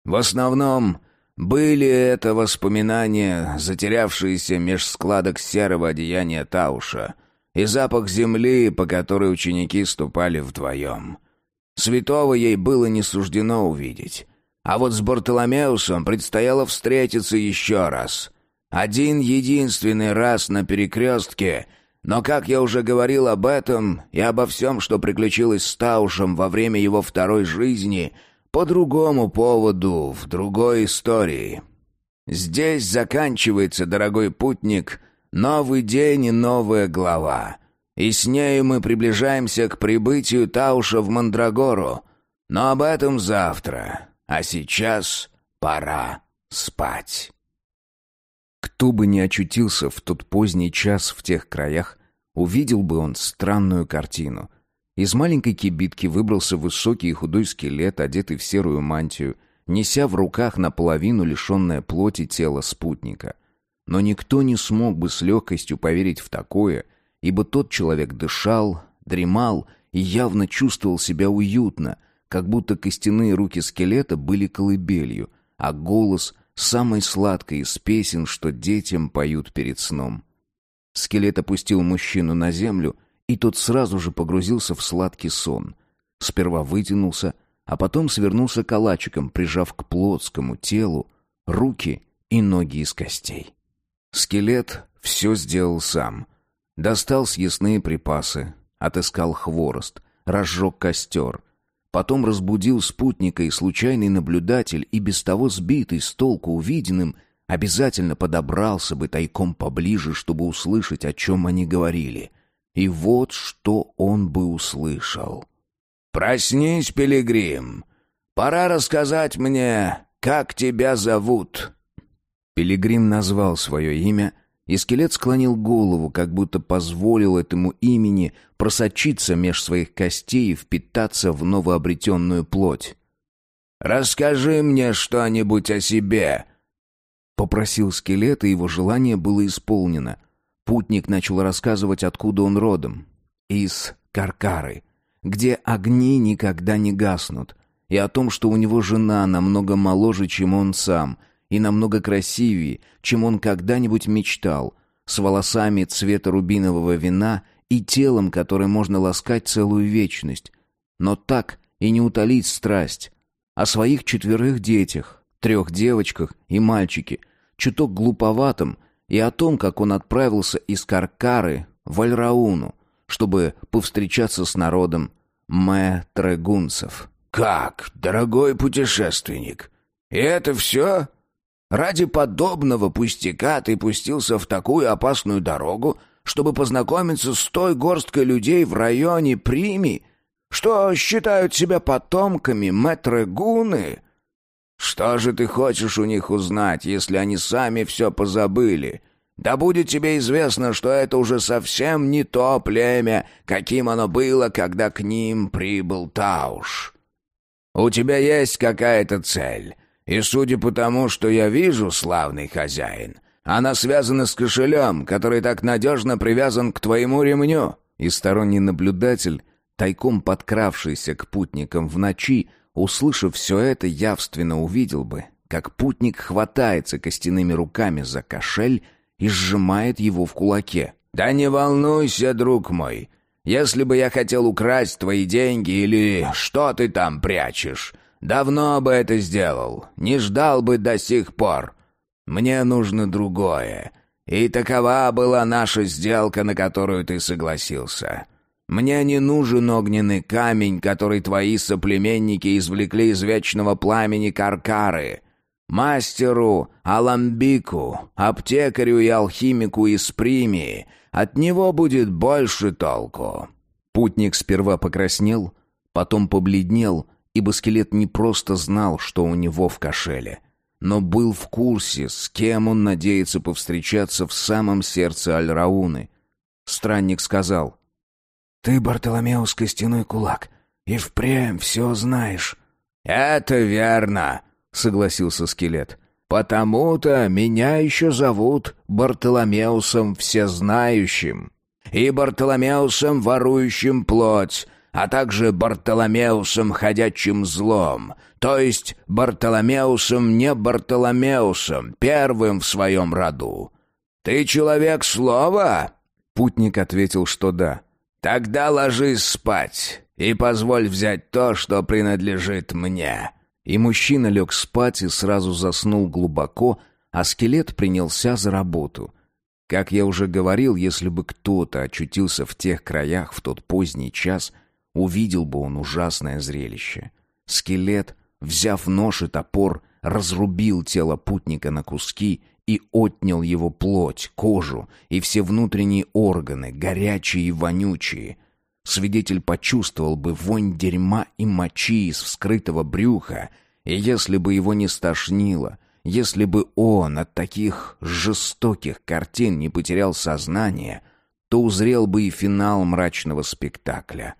B: В основном были это воспоминания, затерявшиеся меж складок серого одеяния Тауша, и запах земли, по которой ученики ступали вдвоем. Святого ей было не суждено увидеть. А вот с Бартоломеусом предстояло встретиться еще раз. Один единственный раз на перекрестке, но, как я уже говорил об этом и обо всем, что приключилось с Таушем во время его второй жизни, по другому поводу, в другой истории. Здесь заканчивается, дорогой путник, новый день и новая глава. И с нею мы приближаемся к прибытию Тауша в Мандрагору. Но об этом завтра. А сейчас пора спать.
A: Кто бы ни очутился в тот поздний час в тех краях, увидел бы он странную картину. Из маленькой кибитки выбрался высокий и худой скелет, одетый в серую мантию, неся в руках наполовину лишенное плоти тело спутника. Но никто не смог бы с легкостью поверить в такое, ибо тот человек дышал, дремал и явно чувствовал себя уютно, как будто костяные руки скелета были колыбелью, а голос — самой сладкой из песен, что детям поют перед сном. Скелет опустил мужчину на землю, и тот сразу же погрузился в сладкий сон. Сперва вытянулся, а потом свернулся калачиком, прижав к плотскому телу руки и ноги из костей. Скелет все сделал сам. Достал съестные припасы, отыскал хворост, разжег костер. Потом разбудил спутника и случайный наблюдатель, и без того сбитый с толку увиденным, обязательно подобрался бы тайком поближе, чтобы услышать, о чем они говорили. И вот что он бы услышал.
B: «Проснись, Пилигрим! Пора рассказать мне, как тебя зовут!»
A: Пилигрим назвал свое имя, и скелет склонил голову, как будто позволил этому имени просочиться меж своих костей и впитаться в новообретенную плоть.
B: «Расскажи мне что-нибудь о себе!»
A: Попросил скелет, и его желание было исполнено. Путник начал рассказывать, откуда он родом. Из Каркары, где огни никогда не гаснут, и о том, что у него жена намного моложе, чем он сам, и намного красивее, чем он когда-нибудь мечтал, с волосами цвета рубинового вина и телом, которое можно ласкать целую вечность. Но так и не утолить страсть. О своих четверых детях, трех девочках и мальчике, чуток глуповатым, и о том, как он отправился из Каркары в Альрауну, чтобы повстречаться с народом мэтрегунцев.
B: «Как, дорогой путешественник? И это все? Ради подобного пустяка ты пустился в такую опасную дорогу, чтобы познакомиться с той горсткой людей в районе Прими, что считают себя потомками мэтрегуны?» Что же ты хочешь у них узнать, если они сами все позабыли? Да будет тебе известно, что это уже совсем не то племя, каким оно было, когда к ним прибыл Тауш. У тебя есть какая-то цель, и судя по тому, что я вижу, славный хозяин, она связана с кошелем, который так надежно привязан к твоему ремню».
A: И сторонний наблюдатель, тайком подкравшийся к путникам в ночи, Услышав все это, явственно увидел бы, как путник хватается костяными руками за кошель и сжимает его в кулаке.
B: «Да не волнуйся, друг мой. Если бы я хотел украсть твои деньги или что ты там прячешь, давно бы это сделал, не ждал бы до сих пор. Мне нужно другое. И такова была наша сделка, на которую ты согласился. Мне не нужен огненный камень, который твои соплеменники извлекли из вечного пламени Каркары. Мастеру Аламбику, аптекарю и алхимику из Примии от него будет больше толку».
A: Путник сперва покраснел, потом побледнел, ибо скелет не просто знал, что у него в кошеле, но был в курсе, с кем он надеется повстречаться в самом сердце Аль-Рауны. Странник сказал,
C: «Ты, Бартоломеус, костяной кулак, и впрямь все знаешь».
B: «Это верно», — согласился скелет. «Потому-то меня еще зовут Бартоломеусом Всезнающим и Бартоломеусом Ворующим Плоть, а также Бартоломеусом Ходячим Злом, то есть Бартоломеусом не Бартоломеусом, первым в своем роду. Ты человек слова?»
A: Путник ответил, что да.
B: «Тогда ложись спать и позволь взять то, что принадлежит мне».
A: И мужчина лег спать и сразу заснул глубоко, а скелет принялся за работу. Как я уже говорил, если бы кто-то очутился в тех краях в тот поздний час, увидел бы он ужасное зрелище. Скелет, взяв нож и топор, разрубил тело путника на куски и отнял его плоть, кожу и все внутренние органы, горячие и вонючие, свидетель почувствовал бы вонь дерьма и мочи из вскрытого брюха, и если бы его не стошнило, если бы он от таких жестоких картин не потерял сознание, то узрел бы и финал мрачного спектакля.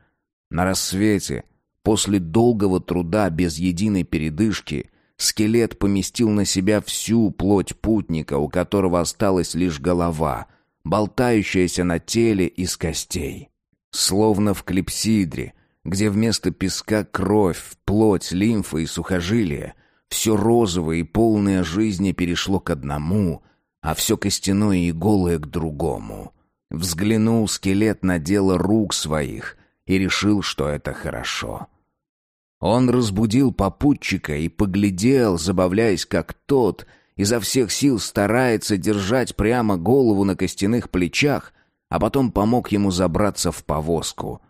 A: На рассвете, после долгого труда без единой передышки, скелет поместил на себя всю плоть путника, у которого осталась лишь голова, болтающаяся на теле из костей. Словно в клипсидре, где вместо песка кровь, плоть, лимфа и сухожилия, все розовое и полное жизни перешло к одному, а все костяное и голое к другому. Взглянул скелет на дело рук своих и решил, что это хорошо. Он разбудил попутчика и поглядел, забавляясь, как тот изо всех сил старается держать прямо голову на костяных плечах, а потом помог ему забраться в повозку.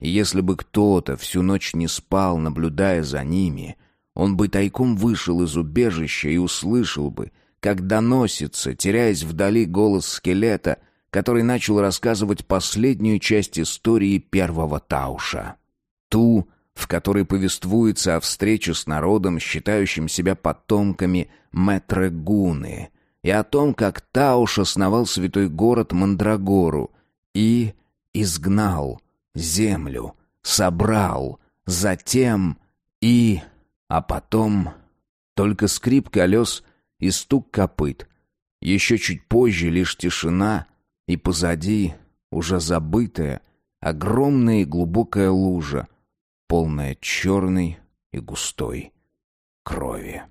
A: И если бы кто-то всю ночь не спал, наблюдая за ними, он бы тайком вышел из убежища и услышал бы, как доносится, теряясь вдали голос скелета, который начал рассказывать последнюю часть истории первого Тауша. Ту, в которой повествуется о встрече с народом, считающим себя потомками Мэтрегуны, и о том, как Тауш основал святой город Мандрагору и изгнал землю, собрал, затем и... А потом только скрип колес и стук копыт. Еще чуть позже лишь тишина, и позади уже забытая, огромная и глубокая лужа, полная черной и густой крови.